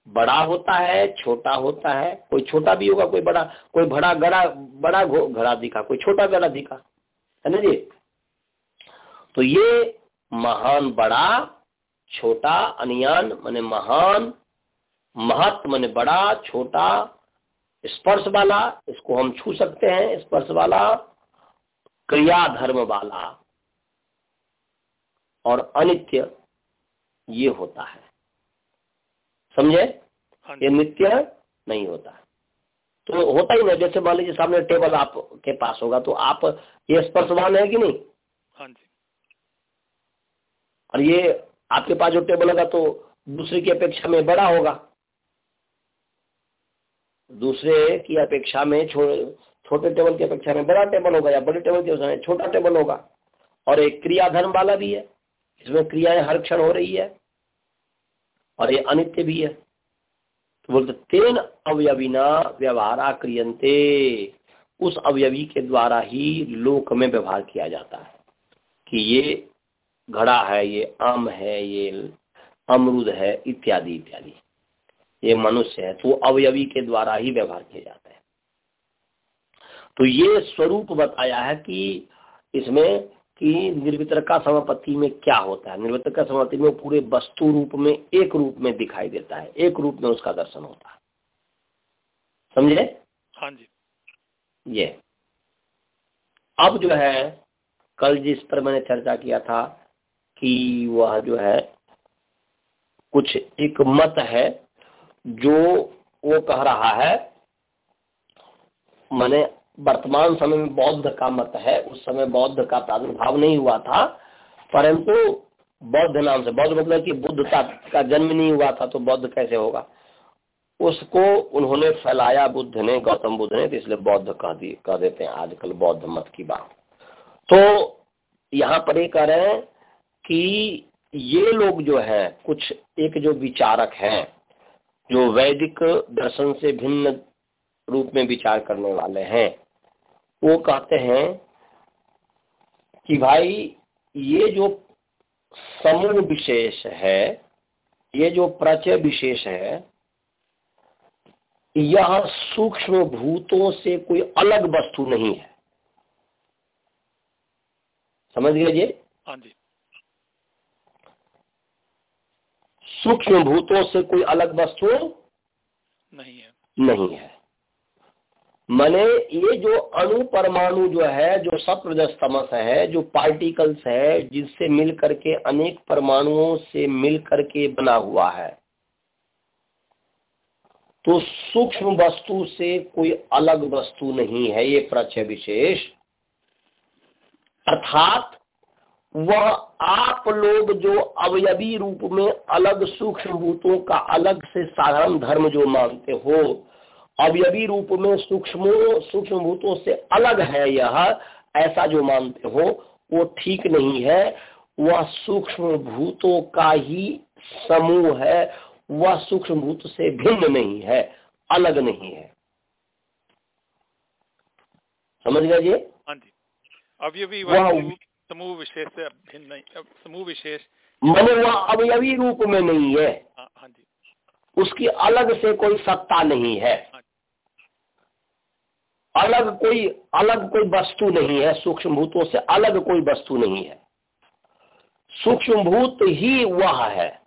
बड़ा होता है, छोटा होता है, कोई छोटा भी होगा, कोई बड़ा कोई बड़ा गड़ा, बड़ा घड़ा दिखा, कोई छोटा गड़ा दिखा, है ना जी? तो ये महान बड़ा, छोटा, अनियान, माने महान, महत्व, माने बड़ा, छोटा, स्पर्श वाला, इसको हम छू सकते हैं, स्पर्श वाला क्रिया धर्म वाला, और अनित्य, ये होता है। समझे? हाँ ये नित्य नहीं होता। तो होता ही नहीं। जैसे मान लीजिए सामने टेबल आपके पास होगा तो आप ये स्पर्शवान है कि नहीं? हाँ जी। और ये आपके पास जो टेबल होगा तो दूसरे की अपेक्षा में बड़ा होगा। दूसरे की अपेक्षा में छो, छोटे टेबल की अपेक्षा में बड़ा टेबल होगा या बड़े टेबल की अपेक्षा में छोटा टेबल होगा। और एक क्रिया धर्म वाला भी है। इसमें क्रियाएँ हर क्षण हो रही है। और ये अनित्य भी है। तो बोलते, तेन अवयविना व्यवहारा क्रियंते उस अवयवी के द्वारा ही लोक में व्यवहार किया जाता है कि ये घड़ा है, ये आम है, ये अमरुद है, इत्यादि इत्यादि। ये मनुष्य है तो अवयवी के द्वारा ही व्यवहार किया जाता है। तो ये स्वरूप बताया है कि इसमें कि निर्वितरका समापत्ति में क्या होता है? निर्वितरका समापत्ति में पूरे वस्तु रूप में एक रूप में दिखाई देता है। एक रूप में उसका दर्शन होता है। समझे? हाँ जी। ये। अब जो है कल जिस पर मैंने चर्चा किया था कि वह जो है कुछ एक मत है जो वो कह रहा है मैंने वर्तमान समय में बौद्ध का मत है, उस समय बौद्ध का प्रादुर्भाव नहीं हुआ था, परंतु बौद्ध नाम से, बौद्ध मतलब कि बुद्ध का जन्म नहीं हुआ था तो बौद्ध कैसे होगा? उसको उन्होंने फैलाया बुद्ध ने, गौतम बुद्ध ने तो इसलिए बौद्ध कह दी कह देते हैं आजकल बौद्ध मत की बात। तो यहाँ पर ये कह रहे हैं कि ये लोग जो है, कुछ एक जो विचारक हैं, जो वैदिक दर्शन से भिन्न रूप में विचार करने वाले हैं वो कहते हैं कि भाई ये जो समूह विशेष है ये जो प्रचय विशेष है यह सूक्ष्म भूतों से कोई अलग वस्तु नहीं है। समझ गए जी? हाँ जी। सूक्ष्म भूतों से कोई अलग वस्तु नहीं है। नहीं है। मने ये जो अणु परमाणु जो है, जो सप्रजस्तमस है, जो पार्टिकल्स है, जिससे मिल करके अनेक परमाणुओं से मिल करके बना हुआ है। तो सूक्ष्म वस्तु से कोई अलग वस्तु नहीं है ये प्रचय विशेष। अर्थात वह आप लोग जो अवयवी रूप में अलग सूक्ष्म भूतों का अलग से साधारण धर्म जो मानते हो अवयवी रूप में सूक्ष्म सूक्ष्म भूतों से अलग है यह ऐसा जो मानते हो वो ठीक नहीं है। वह सूक्ष्म भूतों का ही समूह है वह सूक्ष्म भूत से भिन्न नहीं है अलग नहीं है। समझ गए जी? हाँ जी। अवयवी समूह विशेष से भिन्न समूह विशेष मैंने वह अवयवी रूप में नहीं है हाँ, हाँ जी। उसकी अलग से कोई सत्ता नहीं है। हाँ अलग कोई अलग कोई वस्तु नहीं है सूक्ष्म भूतों से अलग कोई वस्तु नहीं है। सूक्ष्म भूत ही वह है।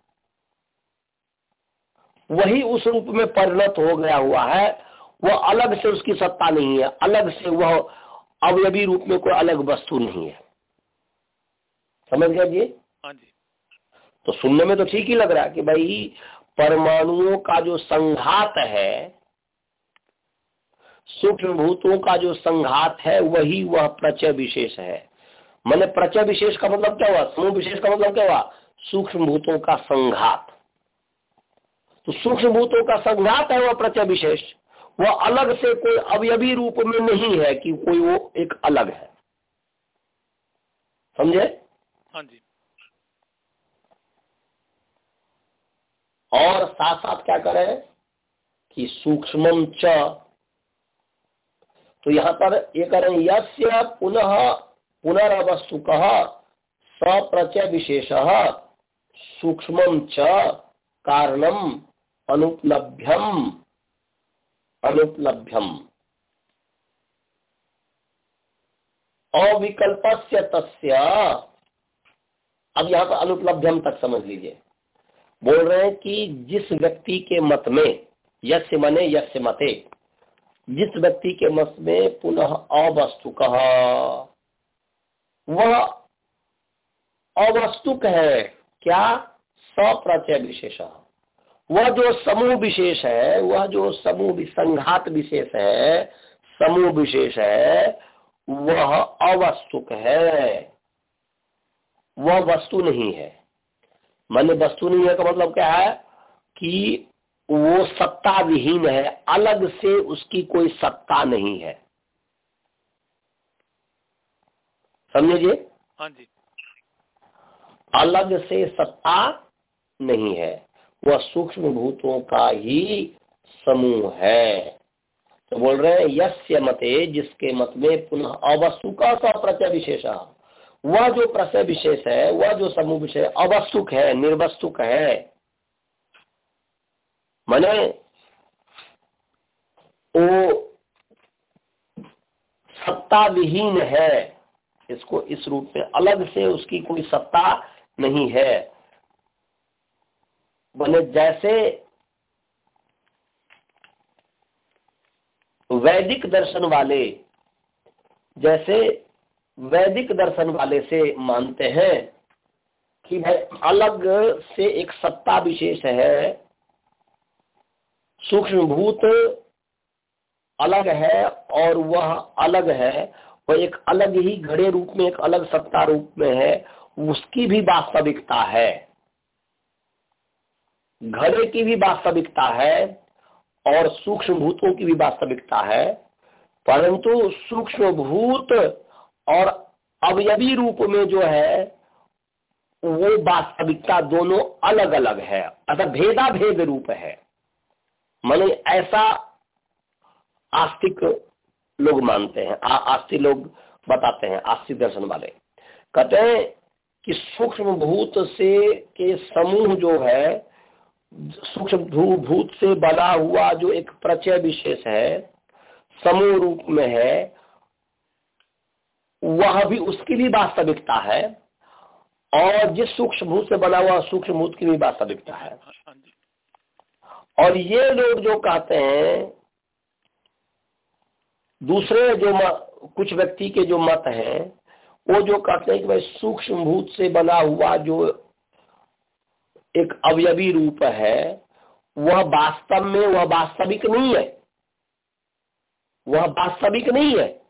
वही उस रूप में परिणत हो गया हुआ है। वह अलग से उसकी सत्ता नहीं है। अलग से वह अवयवी रूप में कोई अलग वस्तु नहीं है। समझ गया जी? हाँ जी। तो सुनने में तो ठीक ही लग रहा है कि भाई परमाणुओं का जो संघात है सूक्ष्म भूतों का जो संघात है वही वह प्रचय विशेष है। मैंने प्रचय विशेष का मतलब क्या हुआ? समूह विशेष का मतलब क्या हुआ? सूक्ष्म भूतों का संघात। तो सूक्ष्म भूतों का संघात है वह प्रचय विशेष। वह अलग से कोई अवयवी रूप में नहीं है कि कोई वो एक अलग है। समझे? हाँ जी। और साथ साथ क्या करें? कि सूक्ष्म च तो यहाँ पर ये करें यस्य पुनः पुनरवस्तु कह सप्रचय विशेष सूक्ष्म कारणम अनुपलभ्यम। अनुपलभ्यम। अविकल्प से तस्य। अब यहाँ पर अनुपलब्धम तक समझ लीजिए। बोल रहे हैं कि जिस व्यक्ति के मत में, यस्य मने, यस्य मते जिस व्यक्ति के मत में पुनः अवस्तु कहा वह अवस्तुक है, क्या? सप्रचय विशेष। वह जो समूह विशेष है, वह जो समूह संघात विशेष है, समूह विशेष है, वह अवस्तुक है। वह वस्तु नहीं है। मान्य वस्तु नहीं है का मतलब क्या है? कि वो सत्ता विहीन है अलग से उसकी कोई सत्ता नहीं है। समझिए हाँ जी। अलग से सत्ता नहीं है वह सूक्ष्म भूतों का ही समूह है। तो बोल रहे हैं यस्य मते जिसके मत में पुनः अवस्तु का प्रचय विशेष। वह जो प्रचय विशेष है वह जो समूह विषय अवस्तुक है निर्वस्तुक है। मैंने वो सत्ता विहीन है, इसको इस रूप में अलग से उसकी कोई सत्ता नहीं है। बने जैसे वैदिक दर्शन वाले, जैसे वैदिक दर्शन वाले से मानते हैं कि भाई अलग से एक सत्ता विशेष है सूक्ष्म भूत अलग है और वह अलग है, वह एक अलग ही घड़े रूप में, एक अलग सत्ता रूप में है, उसकी भी वास्तविकता है। घड़े की भी वास्तविकता है और सूक्ष्म भूतों की भी वास्तविकता है, परंतु सूक्ष्म भूत और अवयवी रूप में जो है, वो वास्तविकता दोनों अलग अलग है अर्थात भेदा भेद रूप है। माने ऐसा आस्तिक लोग मानते हैं आस्तिक लोग बताते हैं, आस्तिक दर्शन वाले। कहते हैं कि सूक्ष्म भूत से के समूह जो है, सूक्ष्म भूत से बना हुआ जो एक प्रचय विशेष है, समूह रूप में है, वह भी उसकी भी वास्तविकता है, और जिस सूक्ष्म भूत से बना हुआ, सूक्ष्म भूत की भी वास्तविकता हाँ। और ये लोग जो कहते हैं, दूसरे जो कुछ व्यक्ति के जो मत हैं, वो जो कहते हैं कि भाई सूक्ष्म भूत से बना हुआ जो एक अवयवी रूप है, वह वास्तव में, वह वास्तविक नहीं है। वह वास्तविक नहीं है।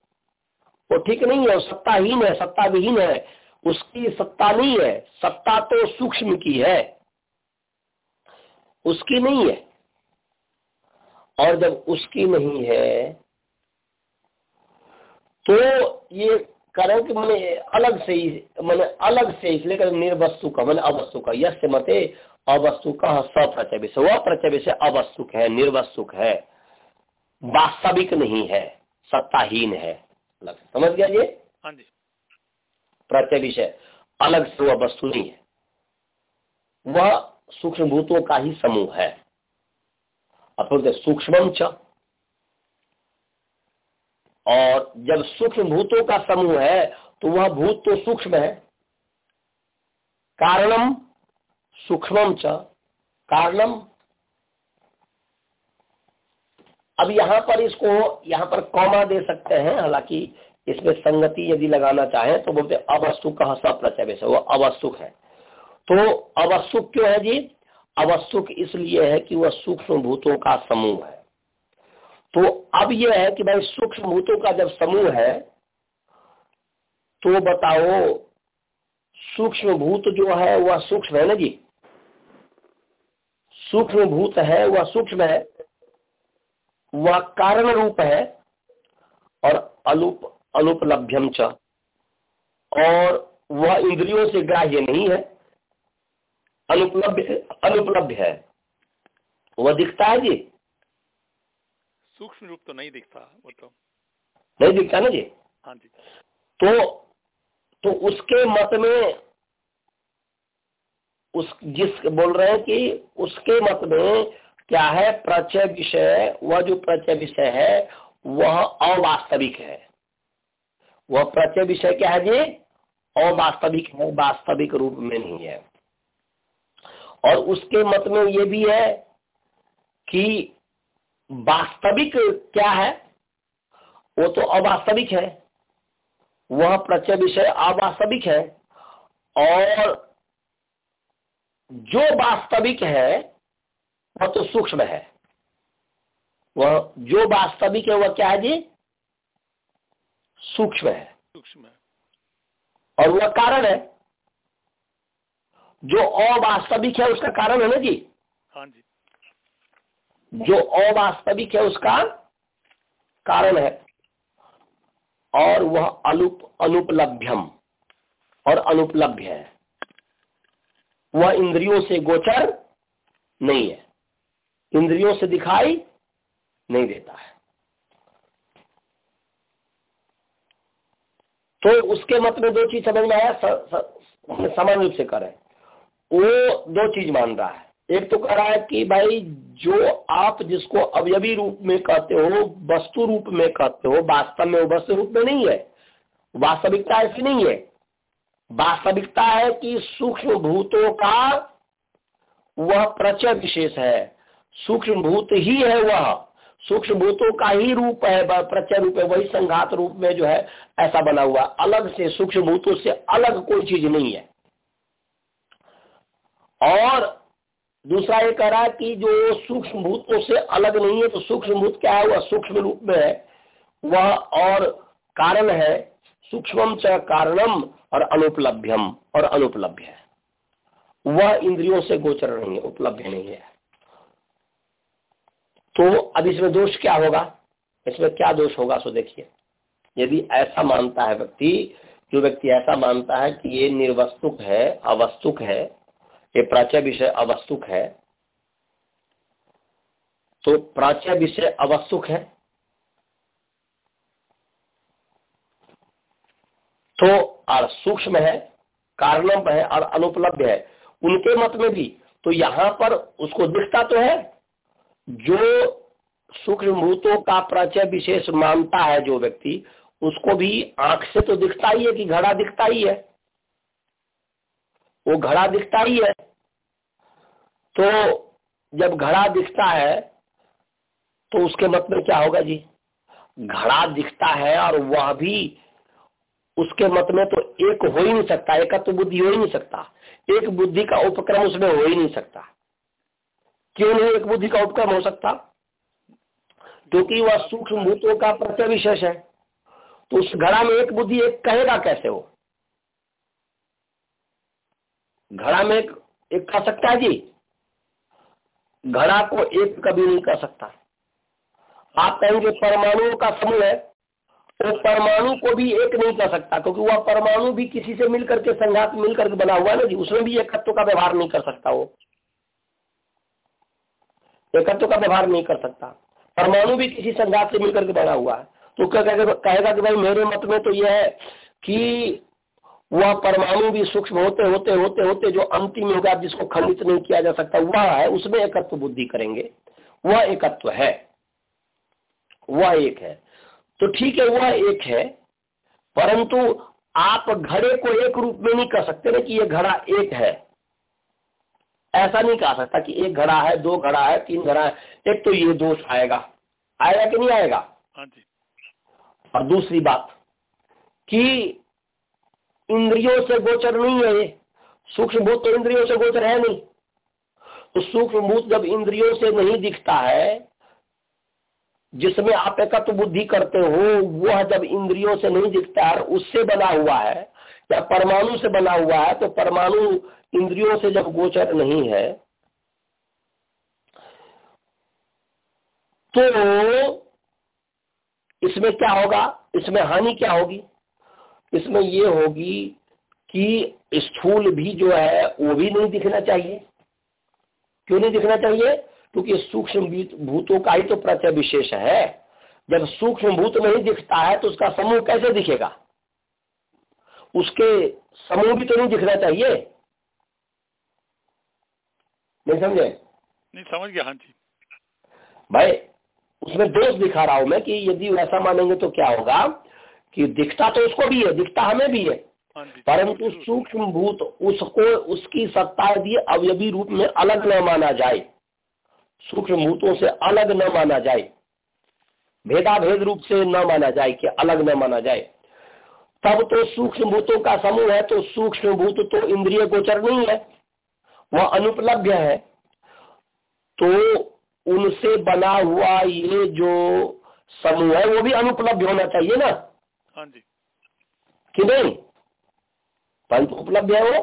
वो ठीक नहीं है सत्ताहीन है सत्ता विहीन है। उसकी सत्ता नहीं है। सत्ता तो सूक्ष्म की है। उसकी नहीं है। और जब उसकी नहीं है तो ये करें कि मैंने अलग से ही मैंने अलग से इसलिए करें निर्वस्तु का मैंने अवस्तु का। यश मते अवस्तु का सप्रचय विषय वह प्रचय विषय अवस्तुक है निर्वस्तुक है। वास्तविक नहीं है सत्ताहीन है। अलग समझ गया ये? हाँ जी। प्रत्यय विषय अलग से वह वस्तु नहीं है। वह सूक्ष्म भूतों का ही समूह है। अथवा सूक्ष्म और जब सूक्ष्म भूतों का समूह है तो वह भूत तो सूक्ष्म है। कारणम सूक्ष्म च। कारणम अब यहाँ पर इसको, यहाँ पर कौमा दे सकते हैं, हालाँकि इसमें संगति यदि लगाना चाहे तो बोलते अवस्तु अवस्तुक सप्रचय वो अवस्तुक है। तो अवस्तुक क्यों है जी? अवस्तुक इसलिए है कि वह सूक्ष्म भूतों का समूह है। तो अब यह है कि भाई सूक्ष्म भूतों का जब समूह है तो बताओ सूक्ष्म भूत जो है वह सूक्ष्म है ना जी? सूक्ष्म भूत है, वह सूक्ष्म है, वह कारण रूप है और अलूप अनुपलभ्यम च। और वह इंद्रियों से ग्राह्य नहीं है। अनुपलब्ध अनुपलब्ध है। वह दिखता है जी। सूक्ष्म रूप तो नहीं दिखता वो तो। नहीं दिखता ना जी? हाँ जी। तो तो उसके मत में उस जिस बोल रहे हैं कि उसके मत में क्या है? प्रचय विषय वह जो प्रचय विषय है वह अवास्तविक है। वह प्रचय विषय क्या है जी? अवास्तविक है वास्तविक रूप में नहीं है। और उसके मत में ये भी है कि वास्तविक क्या है? वो तो अवास्तविक है। वह प्रचय विषय अवास्तविक है। और जो वास्तविक है वह तो सूक्ष्म है। वह जो वास्तविक है वह क्या है जी? सूक्ष्म है। सूक्ष्म है। और वह कारण है। जो अवास्तविक है उसका कारण है ना जी? हाँ जी। जो अवास्तविक है उसका कारण है। और वह अनुप अनुपलभ्यम। और अनुपलभ्य है। वह इंद्रियों से गोचर नहीं है। इंद्रियों से दिखाई नहीं देता है। तो उसके मत में दो चीज़ समझ में आया समान रूप से करें। वो दो चीज़ मान रहा है। एक तो कह रहा है कि भाई, जो आप जिसको अवयवी रूप में कहते हो, वस्तु रूप में कहते हो, वास्तव में वो वस्तु रूप में नहीं है। वास्तविकता ऐसी नहीं है। वास्तविकता है कि सूक्ष्म भूतों का वह प्रचय विशेष है। सूक्ष्म भूत ही है वह। सूक्ष्म भूतों का ही रूप है प्रचय रूप है, वही संघात रूप में जो है, ऐसा बना हुआ। अलग से सूक्ष्म भूतों से अलग कोई चीज़ नहीं है। और दूसरा ये कह रहा है कि जो सूक्ष्म भूतों से अलग नहीं है तो सूक्ष्म भूत क्या है? वह सूक्ष्म रूप में है। वह और कारण है सूक्ष्म च कारणम और अनुपलभ्यम, और अनुपलभ्य है। वह इंद्रियों से गोचर नहीं है, उपलब्ध नहीं है। तो अब इसमें दोष क्या होगा? इसमें क्या दोष होगा, सो देखिए। यदि ऐसा मानता है व्यक्ति, जो व्यक्ति ऐसा मानता है कि ये निर्वस्तुक है, अवस्तुक है ये प्राच्य विषय अवस्तुक है। तो प्राच्य विषय अवस्तुक है। तो और सूक्ष्म है कारणम है और अनुपलब्ध है। उनके मत में भी तो यहाँ पर उसको दिखता तो है, जो सूक्ष्म भूतों का प्राचय विशेष मानता है जो व्यक्ति, उसको भी आँख से तो दिखता ही है कि घड़ा दिखता ही है। वो घड़ा दिखता ही है। तो जब घड़ा दिखता है तो उसके मत में क्या होगा जी? घड़ा दिखता है और वह भी उसके मत में तो एक हो ही नहीं सकता एक तो बुद्धि हो ही नहीं सकता। एक बुद्धि का उपक्रम उसमें हो ही नहीं सकता। क्यों नहीं एक बुद्धि का उपक्रम हो सकता? क्योंकि वह सूक्ष्म भूतों का प्रत्यय विशेष है। तो उस घड़ा में एक बुद्धि एक कहेगा कैसे हो घड़ा में एक, एक सकता है जी? घड़ा को एक कभी नहीं कर सकता। आप कहेंगे परमाणुओं का समूह है तो परमाणु को भी एक नहीं कर सकता क्योंकि वह परमाणु भी किसी से मिलकर के संघात मिलकर के बना हुआ है ना जी उसमें भी एकत्व का व्यवहार नहीं कर सकता वो। एकत्व का व्यवहार नहीं कर सकता। परमाणु भी किसी संघात से मिलकर के बना हुआ है। तो क्या कहेगा कि भाई मेरे मत में तो यह है कि वह परमाणु भी सूक्ष्म होते होते होते होते जो अंतिम होगा जिसको खंडित नहीं किया जा सकता वह है उसमें एकत्व बुद्धि करेंगे। वह एकत्व है। वह एक है। तो ठीक है वह एक है परंतु आप घड़े को एक रूप में नहीं कर सकते ना कि यह घड़ा एक है। ऐसा नहीं कहा सकता कि एक घड़ा है दो घड़ा है तीन घड़ा है। एक तो ये दोष आएगा। आएगा कि नहीं आएगा? हाँ और दूसरी बात कि इंद्रियों से गोचर नहीं है ये। सूक्ष्म भूत तो इंद्रियों से गोचर है नहीं। तो सूक्ष्म भूत जब इंद्रियों से नहीं दिखता है, जिसमें आप एकत्व बुद्धि करते हो, वह जब इंद्रियों से नहीं दिखता है उससे बना हुआ है, या परमाणु से बना हुआ है तो परमाणु इंद्रियों से जब गोचर नहीं है तो इसमें क्या होगा? इसमें हानि क्या होगी? इसमें ये होगी कि स्थूल भी जो है वो भी नहीं दिखना चाहिए। क्यों नहीं दिखना चाहिए? क्योंकि सूक्ष्म भूतों का ही तो प्रत्यय विशेष है। जब सूक्ष्म भूत नहीं दिखता है तो उसका समूह कैसे दिखेगा? उसके समूह भी तो नहीं दिखना चाहिए। नहीं समझे? नहीं समझ गया हाँ जी। भाई उसमें दोष दिखा रहा हूँ मैं कि यदि वैसा मानेंगे तो क्या होगा? कि दिखता तो उसको भी है दिखता हमें भी है। हाँ परंतु सूक्ष्म भूत उसको उसकी सत्ता यदि अवयवी रूप में अलग न माना जाए सूक्ष्म भूतों से अलग न माना जाए भेदा भेद रूप से न माना जाए कि अलग न माना जाए तब तो सूक्ष्म भूतों का समूह है तो सूक्ष्म भूत तो इंद्रिय गोचर नहीं है वह अनुपलब्ध है। तो उनसे बना हुआ ये जो समूह है वो भी अनुपलब्ध होना चाहिए ना। हाँ जी। कि नहीं? पंच उपलब्ध है वो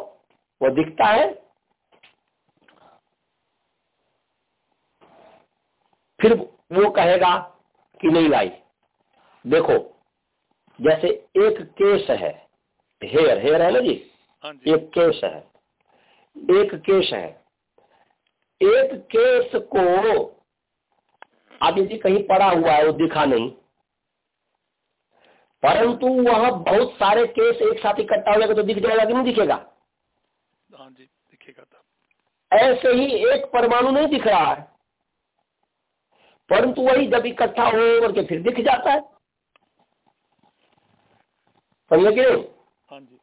वो दिखता है। फिर वो कहेगा कि नहीं लाई। देखो जैसे एक केस है हेयर हेयर है ना जी? हाँ जी। एक केस है एक केस है। एक केस को आप यदि कहीं पड़ा हुआ है वो दिखा नहीं। परंतु वह बहुत सारे केस एक साथ इकट्ठा हो जाएगा तो दिख जाएगा कि नहीं दिखेगा? हाँ जी दिखेगा तब ऐसे ही एक परमाणु नहीं दिख रहा है। परंतु वही जब इकट्ठा हो करके फिर दिख जाता है। समझे कि हाँ जी।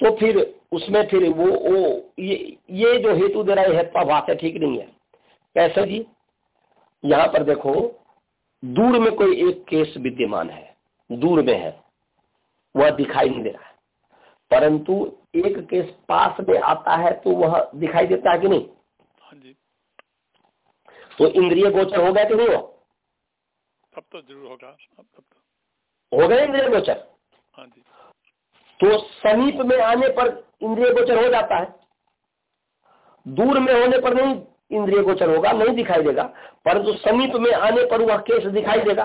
तो फिर उसमें फिर वो वो ये ये जो हेतु दे रहा है भाष है ठीक नहीं है। कैसे जी? यहाँ पर देखो दूर में कोई एक केस विद्यमान है। दूर में है वह दिखाई नहीं दे रहा है। परंतु एक केस पास में आता है तो वह दिखाई देता है कि नहीं? हाँ जी। तो इंद्रिय गोचर होगा कि नहीं हो तब तो ज़रूर होगा तब तो। हो गया इंद्रिय गोचर? हाँ जी। तो समीप में आने पर इंद्रिय गोचर हो जाता है। दूर में होने पर नहीं इंद्रिय गोचर होगा नहीं दिखाई देगा परंतु समीप में आने पर वह केस दिखाई देगा।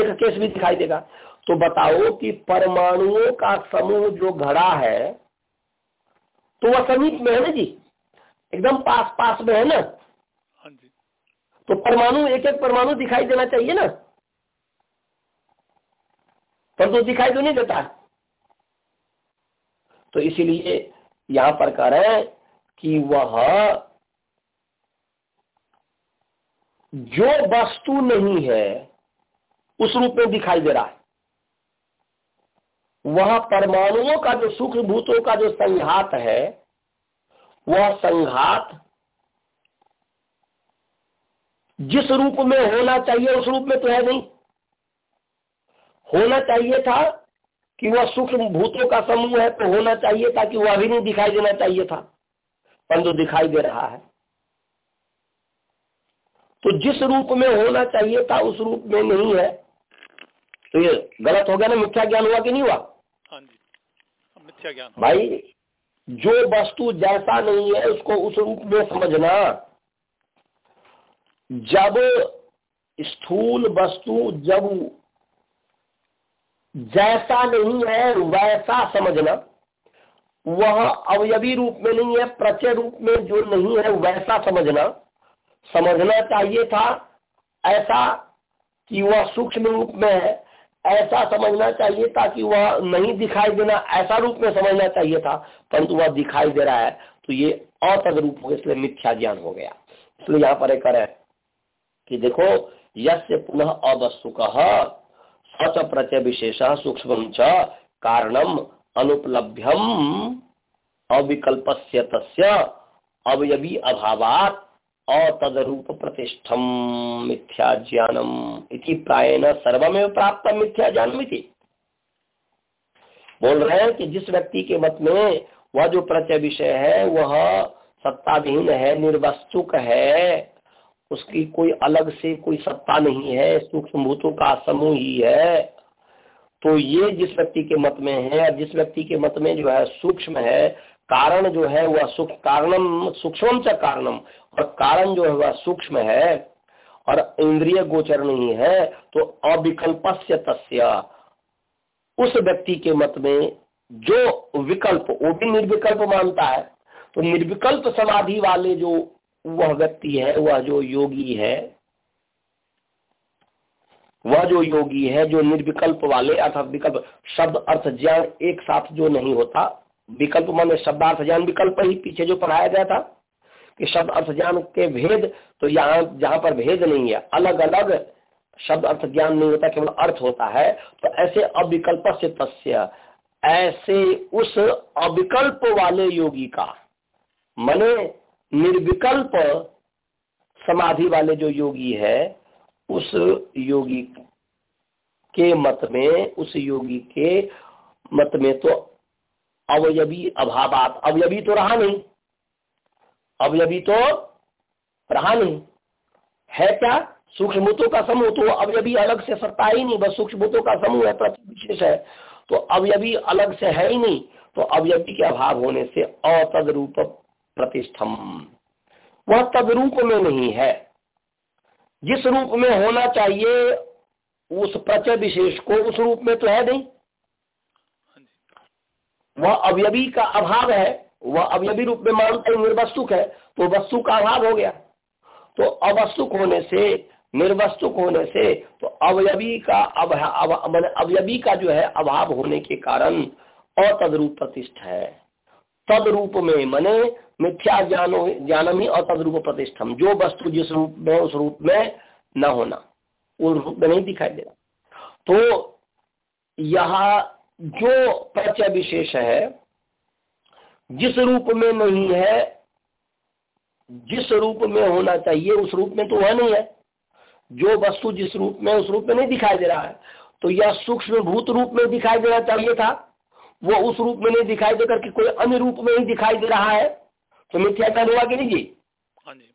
एक केस भी दिखाई देगा। तो बताओ कि परमाणुओं का समूह जो घड़ा है तो वह समीप में है ना जी? एकदम पास पास में है ना? हाँ जी। तो परमाणु एक एक परमाणु दिखाई देना चाहिए ना? पर तो दिखाई तो नहीं देता। तो इसीलिए यहाँ पर कह रहे हैं कि वह जो वस्तु नहीं है उस रूप में दिखाई दे रहा है। वह परमाणुओं का जो सूक्ष्म भूतों का जो संघात है, वह संघात जिस रूप में होना चाहिए, उस रूप में तो है नहीं। होना चाहिए था कि वह सूक्ष्म भूतों का समूह है तो होना चाहिए था कि वह अभी नहीं दिखाई देना चाहिए था, परंतु दिखाई दे रहा है। तो जिस रूप में होना चाहिए था, उस रूप में नहीं है। तो ये गलत हो गया ना मिथ्या ज्ञान हुआ कि नहीं हुआ? हाँ जी। मिथ्या ज्ञान भाई जो वस्तु जैसा नहीं है उसको उस रूप में समझना। जब स्थूल वस्तु जब जैसा नहीं है वैसा समझना वह अवयवी रूप में नहीं है प्रचय रूप में जो नहीं है वैसा समझना समझना चाहिए था ऐसा कि वह सूक्ष्म रूप में है ऐसा समझना चाहिए था कि वह नहीं दिखाई देना, ऐसा रूप में समझना चाहिए था, परंतु वह दिखाई दे रहा है तो ये अतद रूप हो इसलिए मिथ्या ज्ञान हो गया। इसलिए यहाँ पर एक है कि देखो यश पुनः अवस्तु सच प्रचय विशेष सूक्ष्म कारणम अनुपलभ्यम अविकल्प तस्य अवयवी अभावात अतदरूप प्रतिष्ठम मिथ्या ज्ञानम इति प्रायण सर्वमेव प्राप्त मिथ्या ज्ञानम इति बोल रहे हैं कि जिस व्यक्ति के मत में वह जो प्रत्यय विषय है, वह सत्ताधीन है, निर्वस्तुक है, उसकी कोई अलग से कोई सत्ता नहीं है सूक्ष्म भूतों का समूह ही है तो ये जिस व्यक्ति के मत में है, जिस व्यक्ति के मत में जो है सूक्ष्म है कारण जो है वह सुख कारणम, सूक्ष्म च कारणम। और कारण जो है वह सूक्ष्म है और इंद्रिय गोचर नहीं है तो अविकल्प तस्य। उस व्यक्ति के मत में जो विकल्प, वो भी निर्विकल्प मानता है। तो निर्विकल्प समाधि वाले जो वह व्यक्ति है, वह जो योगी है, वह जो योगी है, जो निर्विकल्प वाले, अर्थात विकल्प, शब्द, अर्थ, ज्ञान एक साथ जो नहीं होता विकल्प मान शब्दार्थ ज्ञान विकल्प ही पीछे जो पढ़ाया गया था कि शब्द अर्थ ज्ञान के भेद तो यहाँ, जहाँ पर भेद नहीं है अलग अलग शब्द अर्थ ज्ञान नहीं होता, केवल अर्थ होता है तो ऐसे अविकल्प से तस्य, ऐसे उस अविकल्प वाले योगी का, मने निर्विकल्प समाधि वाले जो योगी है, उस योगी के मत में, उस योगी के मत में तो अवयवी अभावात। अवयवी तो रहा नहीं। अवयवी तो रहा नहीं। है क्या? सूक्ष्मभूतों का समूह तो अवयवी अलग से सत्ता ही नहीं, बस सूक्ष्मभूतों का समूह है विशेष है। तो अवयवी अलग से है ही नहीं तो अवयवी के अभाव होने से अतद रूप प्रतिष्ठम। वह तद रूप में नहीं है। जिस रूप में होना चाहिए, उस प्रचय विशेष को उस रूप में तो है नहीं। वह अवयवी का अभाव है, वह अवयवी रूप में मानते हैं, निर्वस्तुक है तो वस्तु का अभाव हो गया। तो अवस्तुक होने से, निर्वस्तुक होने से तो अवयवी का अवयवी का जो है, अभाव होने के कारण अतदरूप प्रतिष्ठा है। तद रूप में मने मिथ्या ज्ञानो, ज्ञानम ही अतदरूप प्रतिष्ठम। जो वस्तु जिस रूप में, उस रूप में न होना, उस रूप में नहीं दिखाई दे रहा तो यह जो प्रचय विशेष है जिस रूप में नहीं है जिस रूप में होना चाहिए उस रूप में तो वह नहीं है। जो वस्तु जिस रूप में उस रूप में नहीं दिखाई दे रहा है। तो यह सूक्ष्म भूत रूप में दिखाई देना चाहिए था। वो उस रूप में नहीं दिखाई देकर के कोई अन्य रूप में ही दिखाई दे रहा है। तो मिथ्या ज्ञान हुआ कि नहीं जी। हाँ जी।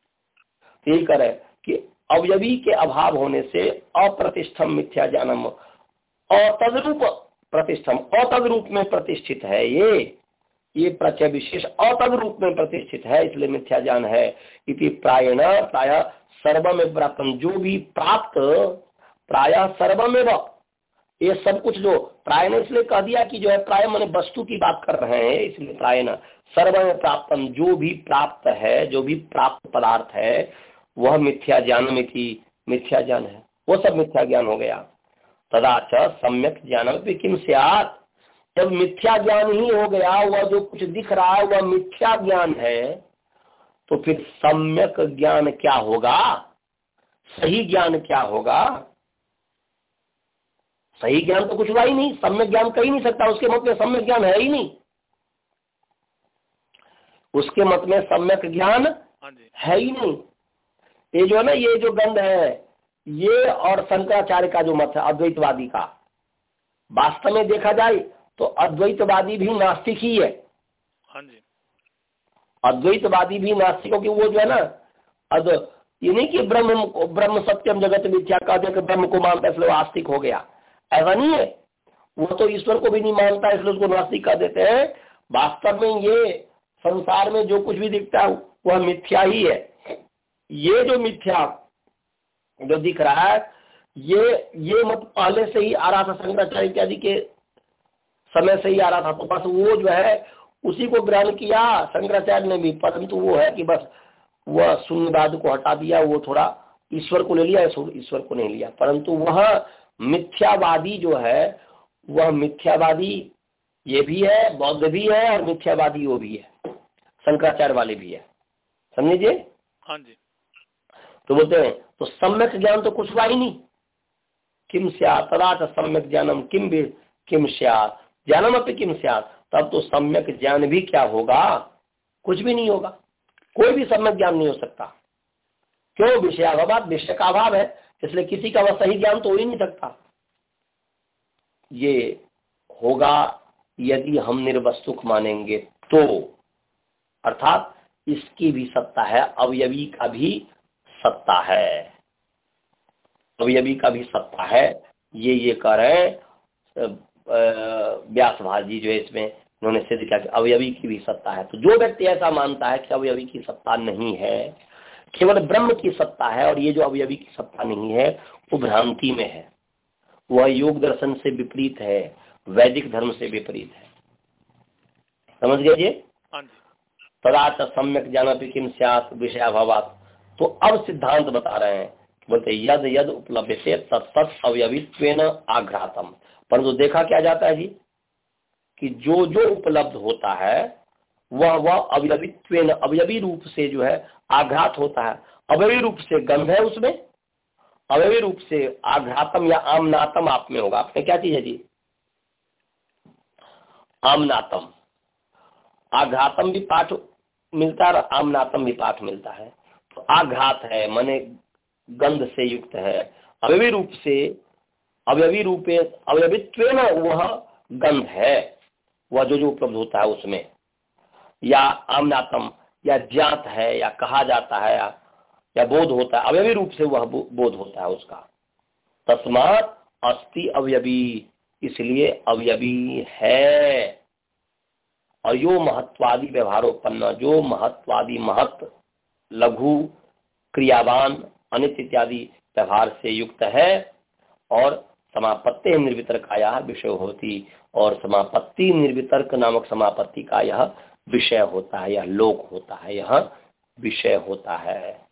यही करे कि अवयवी के अभाव होने से अप्रतिष्ठम मिथ्या ज्ञानम अतदरूप प्रतिष्ठम अतद रूप में प्रतिष्ठित है ये। ये प्रचय विशेष अतद रूप में प्रतिष्ठित है, इसलिए मिथ्या ज्ञान है। इति प्रायण प्राय सर्वमेव प्राप्त जो भी प्राप्त, प्राय सर्वमेव। ये सब कुछ जो प्राय ने इसलिए कह दिया कि जो है प्राय मैंने वस्तु की बात कर रहे हैं, इसलिए प्राय न सर्व प्राप्त। जो भी प्राप्त है, जो भी प्राप्त पदार्थ है, वह मिथ्या ज्ञान में थी। मिथ्या ज्ञान है। वो सब मिथ्या ज्ञान हो गया। तदाच सम्यक ज्ञान किम सियात? जब मिथ्या ज्ञान ही हो गया वह जो कुछ दिख रहा है वह मिथ्या ज्ञान है तो फिर सम्यक ज्ञान क्या होगा? सही ज्ञान क्या होगा? सही ज्ञान तो कुछ हुआ ही नहीं सम्यक ज्ञान कही नहीं सकता उसके मत में सम्यक ज्ञान है ही नहीं। उसके मत में सम्यक ज्ञान हाँ है ही नहीं। ये जो है ना ये जो गंध है ये और शंकराचार्य का जो मत है अद्वैतवादी का। वास्तव में देखा जाए तो अद्वैतवादी भी नास्तिक ही है। हाँ जी। अद्वैतवादी भी नास्तिकों की वो जो है ना अद ये नहीं कि ब्रह्म ब्रह्म सत्यम जगत मिथ्या का कि ब्रह्म को मानता है इसलिए आस्तिक हो गया। ऐसा नहीं है। वो तो ईश्वर को भी नहीं मानता इसलिए उसको नास्तिक कर देते हैं। वास्तव में ये संसार में जो कुछ भी दिखता है वह मिथ्या ही है। ये जो मिथ्या जो दिख रहा है, ये ये मत पहले से ही आ रहा था शंकराचार्य इत्यादि के समय से ही आ रहा था। तो बस वो जो है, उसी को ग्रहण किया शंकराचार्य ने भी। परंतु वो है कि बस वह शून्यवाद को हटा दिया, वो थोड़ा ईश्वर को ले लिया ईश्वर को नहीं लिया। परंतु वह मिथ्यावादी जो है, वह मिथ्यावादी ये भी है, बौद्ध भी है, और मिथ्यावादी वो भी है। शंकराचार्य वाले भी है। समझिए हाँ जी। तो बोलते हैं तो सम्यक ज्ञान तो कुछ हुआ ही नहीं। किम तदा सम्यक ज्ञानम किम भी किम स्या ज्ञानम अपनी किम स्या तब तो सम्यक ज्ञान भी क्या होगा? कुछ भी नहीं होगा। कोई भी सम्यक ज्ञान नहीं हो सकता। क्यों? विषय अभाव, विषय का अभाव है, इसलिए किसी का वह सही ज्ञान तो हो ही नहीं सकता। ये होगा, यदि हम निर्वस्तुक मानेंगे तो। अर्थात इसकी भी सत्ता है, अवयवी का भी सत्ता है। अवयवी का भी सत्ता है ये ये कह रहे व्यास भाजी जो है इसमें उन्होंने सिद्ध किया कि अवयवी की भी सत्ता है। तो जो व्यक्ति ऐसा मानता है कि अवयवी की सत्ता नहीं है केवल ब्रह्म की सत्ता है और ये जो अवयवी की सत्ता नहीं है वो भ्रांति में है। वह योग दर्शन से विपरीत है वैदिक धर्म से विपरीत है। समझ गए जी? हाँ तदा सम्यक ज्ञान किम सियात विषय अभाव तो अब सिद्धांत बता रहे हैं बोलते यद यद उपलब्ध से तत्त अवयवित्व आघ्रातम। परंतु देखा क्या जाता है जी? कि जो जो उपलब्ध होता है, वह वह अवयवित्व अवयवी रूप से जो है आघात होता है। अवयवी रूप से गंध है उसमें, अवयवी रूप से आघातम या आमनातम आप में होगा। आपने क्या चीज़ है जी? आमनातम। आघातम भी पाठ मिलता है और आमनातम भी पाठ मिलता है। आघात है माने गंध से युक्त है। अवयवी रूप से अवयवी रूपे अवयवित्व वह गंध है। वह जो जो उपलब्ध होता है उसमें। या आमनातम या ज्ञात है या कहा जाता है या, या बोध होता है। अवयवी रूप से वह बोध होता है उसका। तस्मात अस्थि अवयवी इसलिए अवयवी है। और यो महत्वादी व्यवहारोत्पन्न जो महत्वादी महत्व लघु क्रियावान अनित इत्यादि व्यवहार से युक्त है और समापत्ति निर्वितरकाया विषय होती और समापत्ति निर्वितर्क नामक समापत्ति का यह विषय होता है यह लोक होता है यह विषय होता है।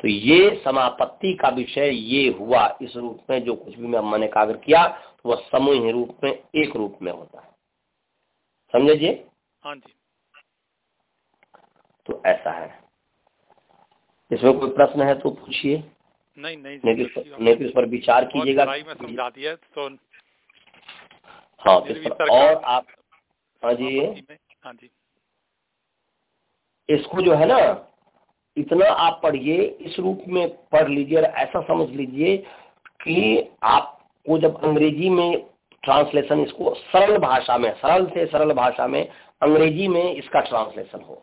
तो ये समापत्ति का विषय ये हुआ इस रूप में जो कुछ भी मैं मैंने कागर किया तो वह समूह रूप में एक रूप में होता है। समझे जी? हाँ जी। तो ऐसा है। इसमें कोई प्रश्न है तो पूछिए। नहीं नहीं नहीं तो इस पर विचार कीजिएगा। में समझा दिया तो हाँ तो इस पर और आप हाँ जी। हाँ जी। इसको जो है ना इतना आप पढ़िए इस रूप में पढ़ लीजिए और ऐसा समझ लीजिए कि आपको जब अंग्रेज़ी में ट्रांसलेशन इसको सरल भाषा में सरल से सरल भाषा में अंग्रेज़ी में इसका ट्रांसलेशन हो।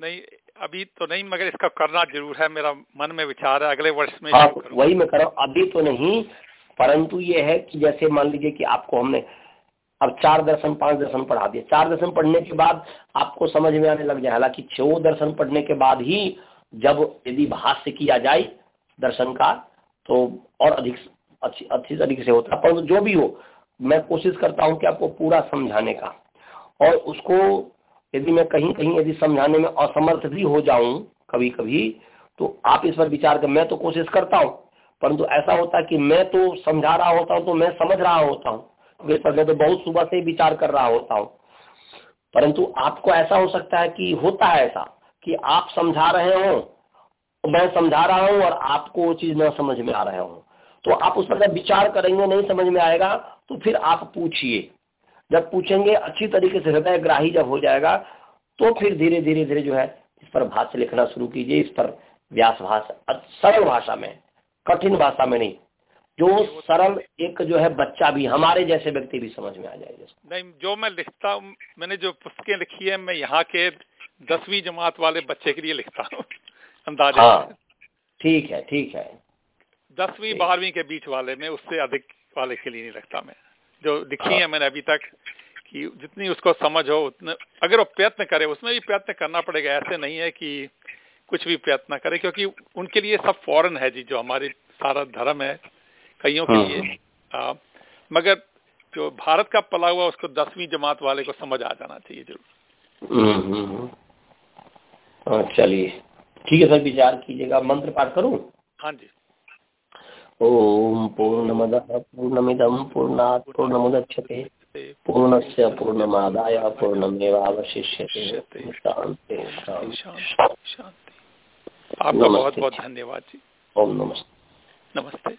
नहीं अभी तो नहीं मगर इसका करना ज़रूर है मेरा मन में विचार है अगले वर्ष में हाँ वही मैं कर अभी तो नहीं परंतु ये है कि जैसे मान लीजिए कि आपको हमने अब चार दर्शन पाँच दर्शन पढ़ा दिए। चार दर्शन पढ़ने के बाद आपको समझ में आने लग जाए हालाँकि छो दर्शन पढ़ने के बाद ही जब यदि भाष्य किया जाए दर्शन का तो और अधिक अच्छी अच्छी तरीके से होता। है परंतु जो भी हो मैं कोशिश करता हूँ कि आपको पूरा समझाने का। और उसको यदि मैं कहीं कहीं यदि समझाने में असमर्थ भी हो जाऊँ कभी कभी तो आप इस पर विचार कर, मैं तो कोशिश करता हूँ। परंतु ऐसा होता कि मैं तो समझा रहा होता हूँ तो मैं समझ रहा होता हूँ। इस पर मैं तो बहुत सुबह से विचार कर रहा होता हूँ। परंतु आपको ऐसा हो सकता है कि होता है ऐसा कि आप समझा रहे हो मैं समझा रहा हूँ और आपको वो चीज़ न समझ में आ रहे हो। तो आप उस पर विचार करेंगे, नहीं समझ में आएगा तो फिर आप पूछिए। जब पूछेंगे अच्छी तरीके से हृदय ग्राही जब हो जाएगा तो फिर धीरे धीरे धीरे जो है इस पर भाष्य लिखना शुरू कीजिए इस पर व्यास भाषा सरल भाषा में कठिन भाषा में नहीं जो सरल एक जो है बच्चा भी हमारे जैसे व्यक्ति भी समझ में आ जाएगा नहीं जो मैं लिखता हूँ मैंने जो पुस्तकें लिखी है मैं यहाँ के दसवीं जमात वाले बच्चे के लिए लिखता हूँ [LAUGHS] अंदाज़ा। हाँ, ठीक है ठीक है। दसवीं बारहवीं के बीच वाले में उससे अधिक वाले के लिए नहीं रखता मैं। जो लिखी हाँ। है। मैंने अभी तक कि जितनी उसको समझ हो उतने अगर वो प्रयत्न करे उसमें भी प्रयत्न करना पड़ेगा। ऐसे नहीं है कि कुछ भी प्रयत्न करे क्योंकि उनके लिए सब फॉरन है जी जो हमारे सारा धर्म है कईयों के लिए। आ, हाँ। मगर जो भारत का पला हुआ उसको दसवीं जमात वाले को समझ आ जाना चाहिए ज़रूर। हम्म, हम्म, हम्म। हाँ, चलिए। ठीक है सर विचार कीजिएगा। मंत्र पाठ करूँ? हाँ जी। ओम पूर्णमदः पूर्णमिदं पूर्णात् पूर्णमुदच्छते। पूर्णस्य पूर्णमादाय पूर्णमेवावशिष्यते। शांति। शांति आपका बहुत बहुत धन्यवाद जी। ओम नमस्ते। नमस्ते।